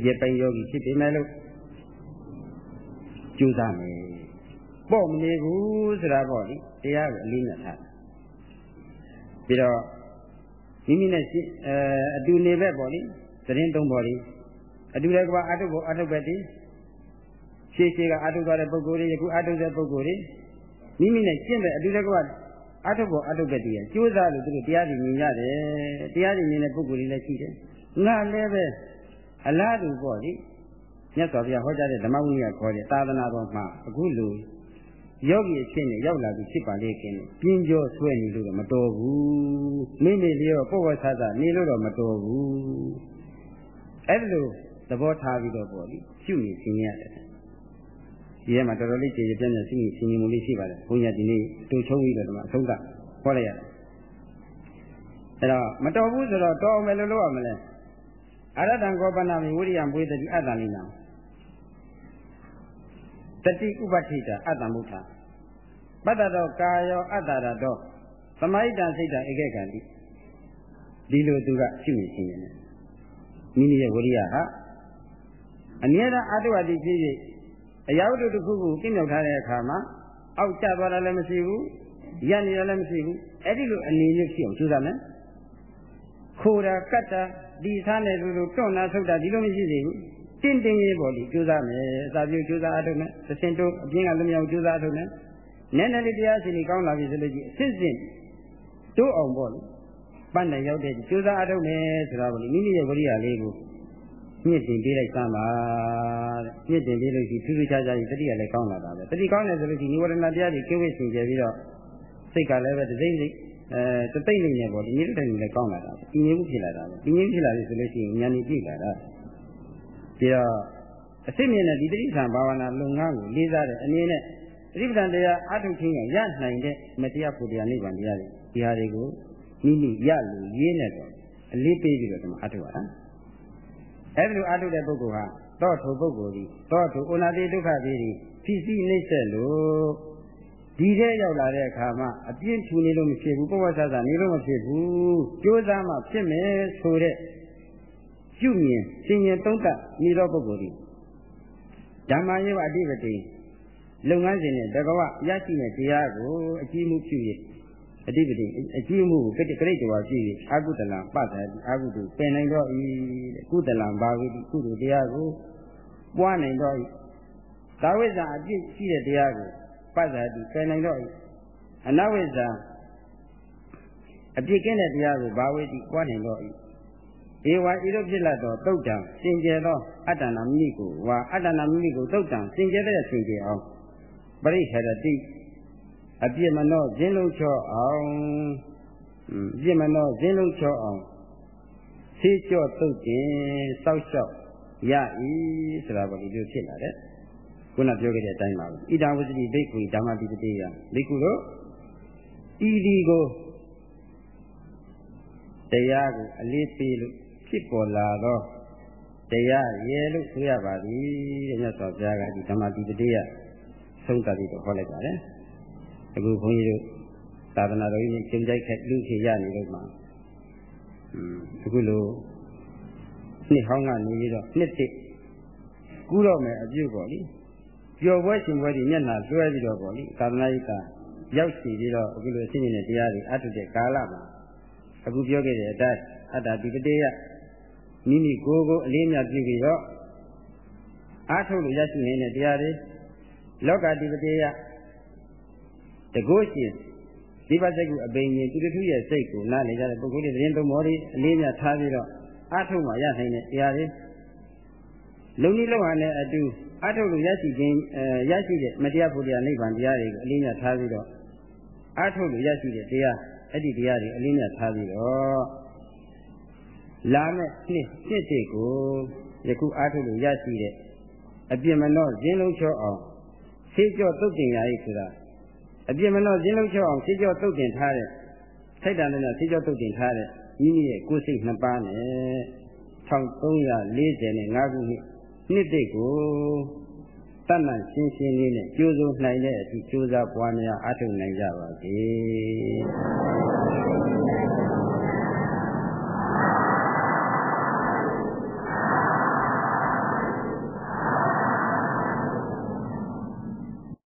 ရပိုင်ယောဂီဖြစ်ပြီမဲ့လို့ကြိုးစားမယ်ပေါ့မနေဘူးဆိုတာပေါ့လေတရားကိုအလေးနဲ့ထားပြီးတော့မိမိနဲ့အဲအတူနေဘက်ပေါ့လေသတင်းသုံးပေါ်လေအတူလည်းကအာထုပ်ပေါ်အာထုပ်ပဲတည်ရှေးရှေးကအာထုပ်သွားတဲ့ပုဂ္ဂိုလ်တွေယခုအာထုပ်တဲ့ပုဂ္ဂိုလ်တွေမိမိနဲ့ရှင်းတဲ့အတူလည်းကအာထုပ်ပေါ်အာထုပ်ပဲတည်ရကျိုးစားလို့သူတို့တရားတွေမြင်ရတယ်တရားတွေမြင်တဲ့ပုဂ္ဂိုလ်တွေလည်းရှိတယ် ငါလည်းပဲအလားတူပေါ့လေမြတ်စွာဘုရားဟောကြားတဲ့ဓမ္မဝိနည်းခေါ်တဲ့သာသနာတော်မှာအခုလိုယောဂီအဖြစ်နဲ့ရောက်လာပြီးဖြစ်ပါလေခင်ပြင်းကြောဆွဲနေလို့တော့မတော်ဘူးမိမိလျောပုဝ္ဝဆသနေလို့တော့မတော်ဘူးအဲ့လိုသဘောထားပြီးတော့ပေါ့လေရှုနေသင်ရတယ်ဒီထဲမှာတော်တော်လေးကျေပြည့်ပြည့်ရှုနေသင်မှုလေးရှိပါတယ်ဘုန်းကြီးဒီနေ့တူချုံးပြီးတော့ဒီမှာအဆုံးသတ်ဟောလိုက်ရတယ်အဲ့တော့မတော်ဘူးဆိုတော့တော်အောင်မယ်လို့လုပ်ရမလဲ အရတံကောပနာမိဝိရိယံပွေတတိအတ္တလိနာတတိဥပဋ္ဌိတာအတ္တမုထာပတ္တတော်ကာယောအတ္တရတော်သမိုက်တံစိတ်တံဧကကံတိဒီလိုသူကရှုနေခြင်းနေမိမိရဲ့ဝိရိယဟာအမြဲတမ်းအတုအတိဖြစ်ဖြစ်အရာဝတ္ထုတစ်ခုကိုပြည့်မြောက်ထားတဲ့အခါမှာအောက်ကျသွားတာလည်းမရှိဘူးရနေတယ်လည်းမရှိဘူးအဲ့ဒီလိုအနေနဲ့ဖြစ်အောင်ကြိုးစားမယ်ခိုးတာကတ်တာ ဒီသားနဲ့လူလူတွန့်တာဆုတ်တာဒီလိုမရှိသေးဘူးတင့်တင်ရေးပေါ်လိကြိုးစားမယ်အစာပြုကြိုးစားအထုတ်မယ်သရှင်တို့အပြင်းကလူမြောက်ကြိုးစားအထုတ်မယ်နည်းနည်းလေးတရားရှင်ကြီးကောင်းလာပြီဆိုလို့ကြီးအစစ်စစ်တိုးအောင်ပေါ့လေပန်းတယ်ရောက်တဲ့ကြိုးစားအထုတ်မယ်ဆိုတာပေါ့လေမိမိရဲ့ဝိရိယလေးကိုမြင့်တင်ပေးလိုက်စမ်းပါတဲ့မြင့်တင်ပေးလို့ရှိထူးထူးခြားခြားကြီးတတိယလည်းကောင်းလာတာပဲတတိကောင်းတယ်ဆိုလို့ရှိရင်နိဝရဏတရားတွေကျိုးဝိစင်ကြပြီးတော့စိတ်ကလည်းပဲတစိမ့်စိမ့် အဲတသိမ့်နေနေပေါ့ဒီနေ့တိုင်းလည်းကောင်းလာတာပဲဒီနေ့ဖြစ်လာတာပဲဒီနေ့ဖြစ်လာပြီဆိုလို့ရှိရင်ဉာဏ်ကြီးပြည့်လာတာပြီးတော့အစစ်မြင်တဲ့ဒီတိဋ္ဌာန်ဘာဝနာလုပ်ငန်းကိုလေးစားတဲ့အနေနဲ့သတိပဋ္ဌာန်တရားအထုတ်ခြင်းကရနိုင်တဲ့မတရားဖို့တရားနိဗ္ဗာန်တရားတွေဒီဟာတွေကိုမိမိရလို့ရေးနေတော့အလေးပေးပြီးတော့ဒီမှာအထုတ်ရတာအဲဒီလိုအထုတ်တဲ့ပုဂ္ဂိုလ်ဟာတော့ထိုပုဂ္ဂိုလ်ဒီတော့ထိုဩနာတိဒုက္ခတွေဖြစ်စီနှိမ့်ဆက်လို့ ဒီထဲရောက်လာတဲ့အခါမှာအပြင်းထူနေလို့မဖြစ်ဘူးပဝဆဆနေလို့မဖြစ်ဘူးကြိုးစားမှဖြစ်မယ်ဆိုတဲ့ပြုမြင်စင်ရင်သုံးသပ်မိသောပုဂ္ဂိုလ်ဒီဓမ္မယေဝအဓိပတိလုပ်ငန်းစဉ်နဲ့တကဝရရှိတဲ့တရားကိုအကြည့်မှုပြု၍အဓိပတိအကြည့်မှုကိုကတိတဝါပြု၍အာကုတလံပတ္တအာကုတုပင်နိုင်တော့ဤကုတလံဘာဝိတိကုတုတရားကိုပွားနိုင်တော့ဤသာဝိဇ္ဇာအပြည့်ရှိတဲ့တရားကို ပတ္တတိပင်နိုင်တော့ဤအနဝိဇ္ဇာအပြည့်ကင်းတဲ့တရားကိုဘာဝိတိပွားနိုင်တော့ဤဧဝံဤသို့ဖြစ်လာသောတုတ်တံစင်ကြယ်သောအတ္တနာမိမိကိုဝါအတ္တနာမိမိကိုတုတ်တံစင်ကြယ်တဲ့စင်ကြယ်အောင်ပရိဟရတိအပြစ်မနှောဇင်းလုံးချောအောင်အပြစ်မနှောဇင်းလုံးချောအောင်ဆေးကြော့တုတ်တင်စောက်ရှောက်ရဤဆိုတာကိုဒီလိုဖြစ်လာတဲ့ ခုနပြောခဲ့တဲ့အတိုင်းပါပဲဣဒံဝစတိဘိက္ခုဓမ္မတိပတိယဘိက္ခုတို့ဤဒီကိုတရားကိုအလေးပေးလို့ဖြစ်ပေါ်လာသောတရားရဲ့လို့ဆိုရပါသည်တဲ့မြတ်စွာဘုရားကဒီဓမ္မတိပတိယဆုံးသတ်ပြီးတော့ဟောလိုက်ပါတယ်အခုဘုန်းကြီးတို့သာသနာတော်ကြီးကျင့်ကြိုက်ခက်လူဖြစ်ရနေလို့မှာအခုလိုနှစ်ဟောင်းကနေပြီးတော့နှစ်တစ်ကူးတော့မယ်အပြုတ်ပေါ့လေ ပျော်ပွဲရှင်ပွဲဒီမျက်နှာလွှဲပြီးတော့ပေါ့လေသာသနာ့ရေးကရောက်စီပြီးတော့အခုလိုအစဉ်နေတဲ့တရားတွေအထုတဲ့ကာလမှာအခုပြောခဲ့တဲ့အတိုင်းအတ္တဒီပတေယမိမိကိုယ်ကိုအလေးမြတ်ပြုပြီးတော့အားထုတ်လို့ရရှိနေတဲ့တရားတွေလောကဒီပတေယတကုရှင်ဒီပါစိတ်ကိုအပိန်ကြီးသူတထုရဲ့စိတ်ကိုနားလေကြတဲ့ပုဂ္ဂိုလ်တွေသတင်းသုံးမော်တွေအလေးမြတ်ထားပြီးတော့အားထုတ်မှရနိုင်တဲ့တရားတွေလုံနည်းလောက်ဟာနဲ့အတူ အားထုတ်လို့ရရှိခြင်းအဲရရှိတဲ့မတရားဖို့တရားနိဗ္ဗာန်တရားတွေကိုအလေးမြတ်ထားပြီးတော့အားထုတ်လို့ရရှိတဲ့တရားအဲ့ဒီတရားတွေအလေးမြတ်ထားပြီးတော့လာမဲ့နှစ်နှစ်တွေကိုယခုအားထုတ်လို့ရရှိတဲ့အပြစ်မနှောဇင်းလုံးချောအောင်ဆေးကြော့တုတ်တင်ရည်ဆိုတာအပြစ်မနှောဇင်းလုံးချောအောင်ဆေးကြော့တုတ်တင်ထားတဲ့ထိုက်တန်တဲ့ဆေးကြော့တုတ်တင်ထားတဲ့မိမိရဲ့ကိုယ်စိတ်နှစ်ပါးနဲ့1345ခုနှစ် နှစ်သိကိုတဏ္ဍရှင်းရှင်းလေးနဲ့ကြိုးစုံနိုင်တဲ့အထိကြိုးစားပွားများအထုတ်နိုင်ကြပါစေ။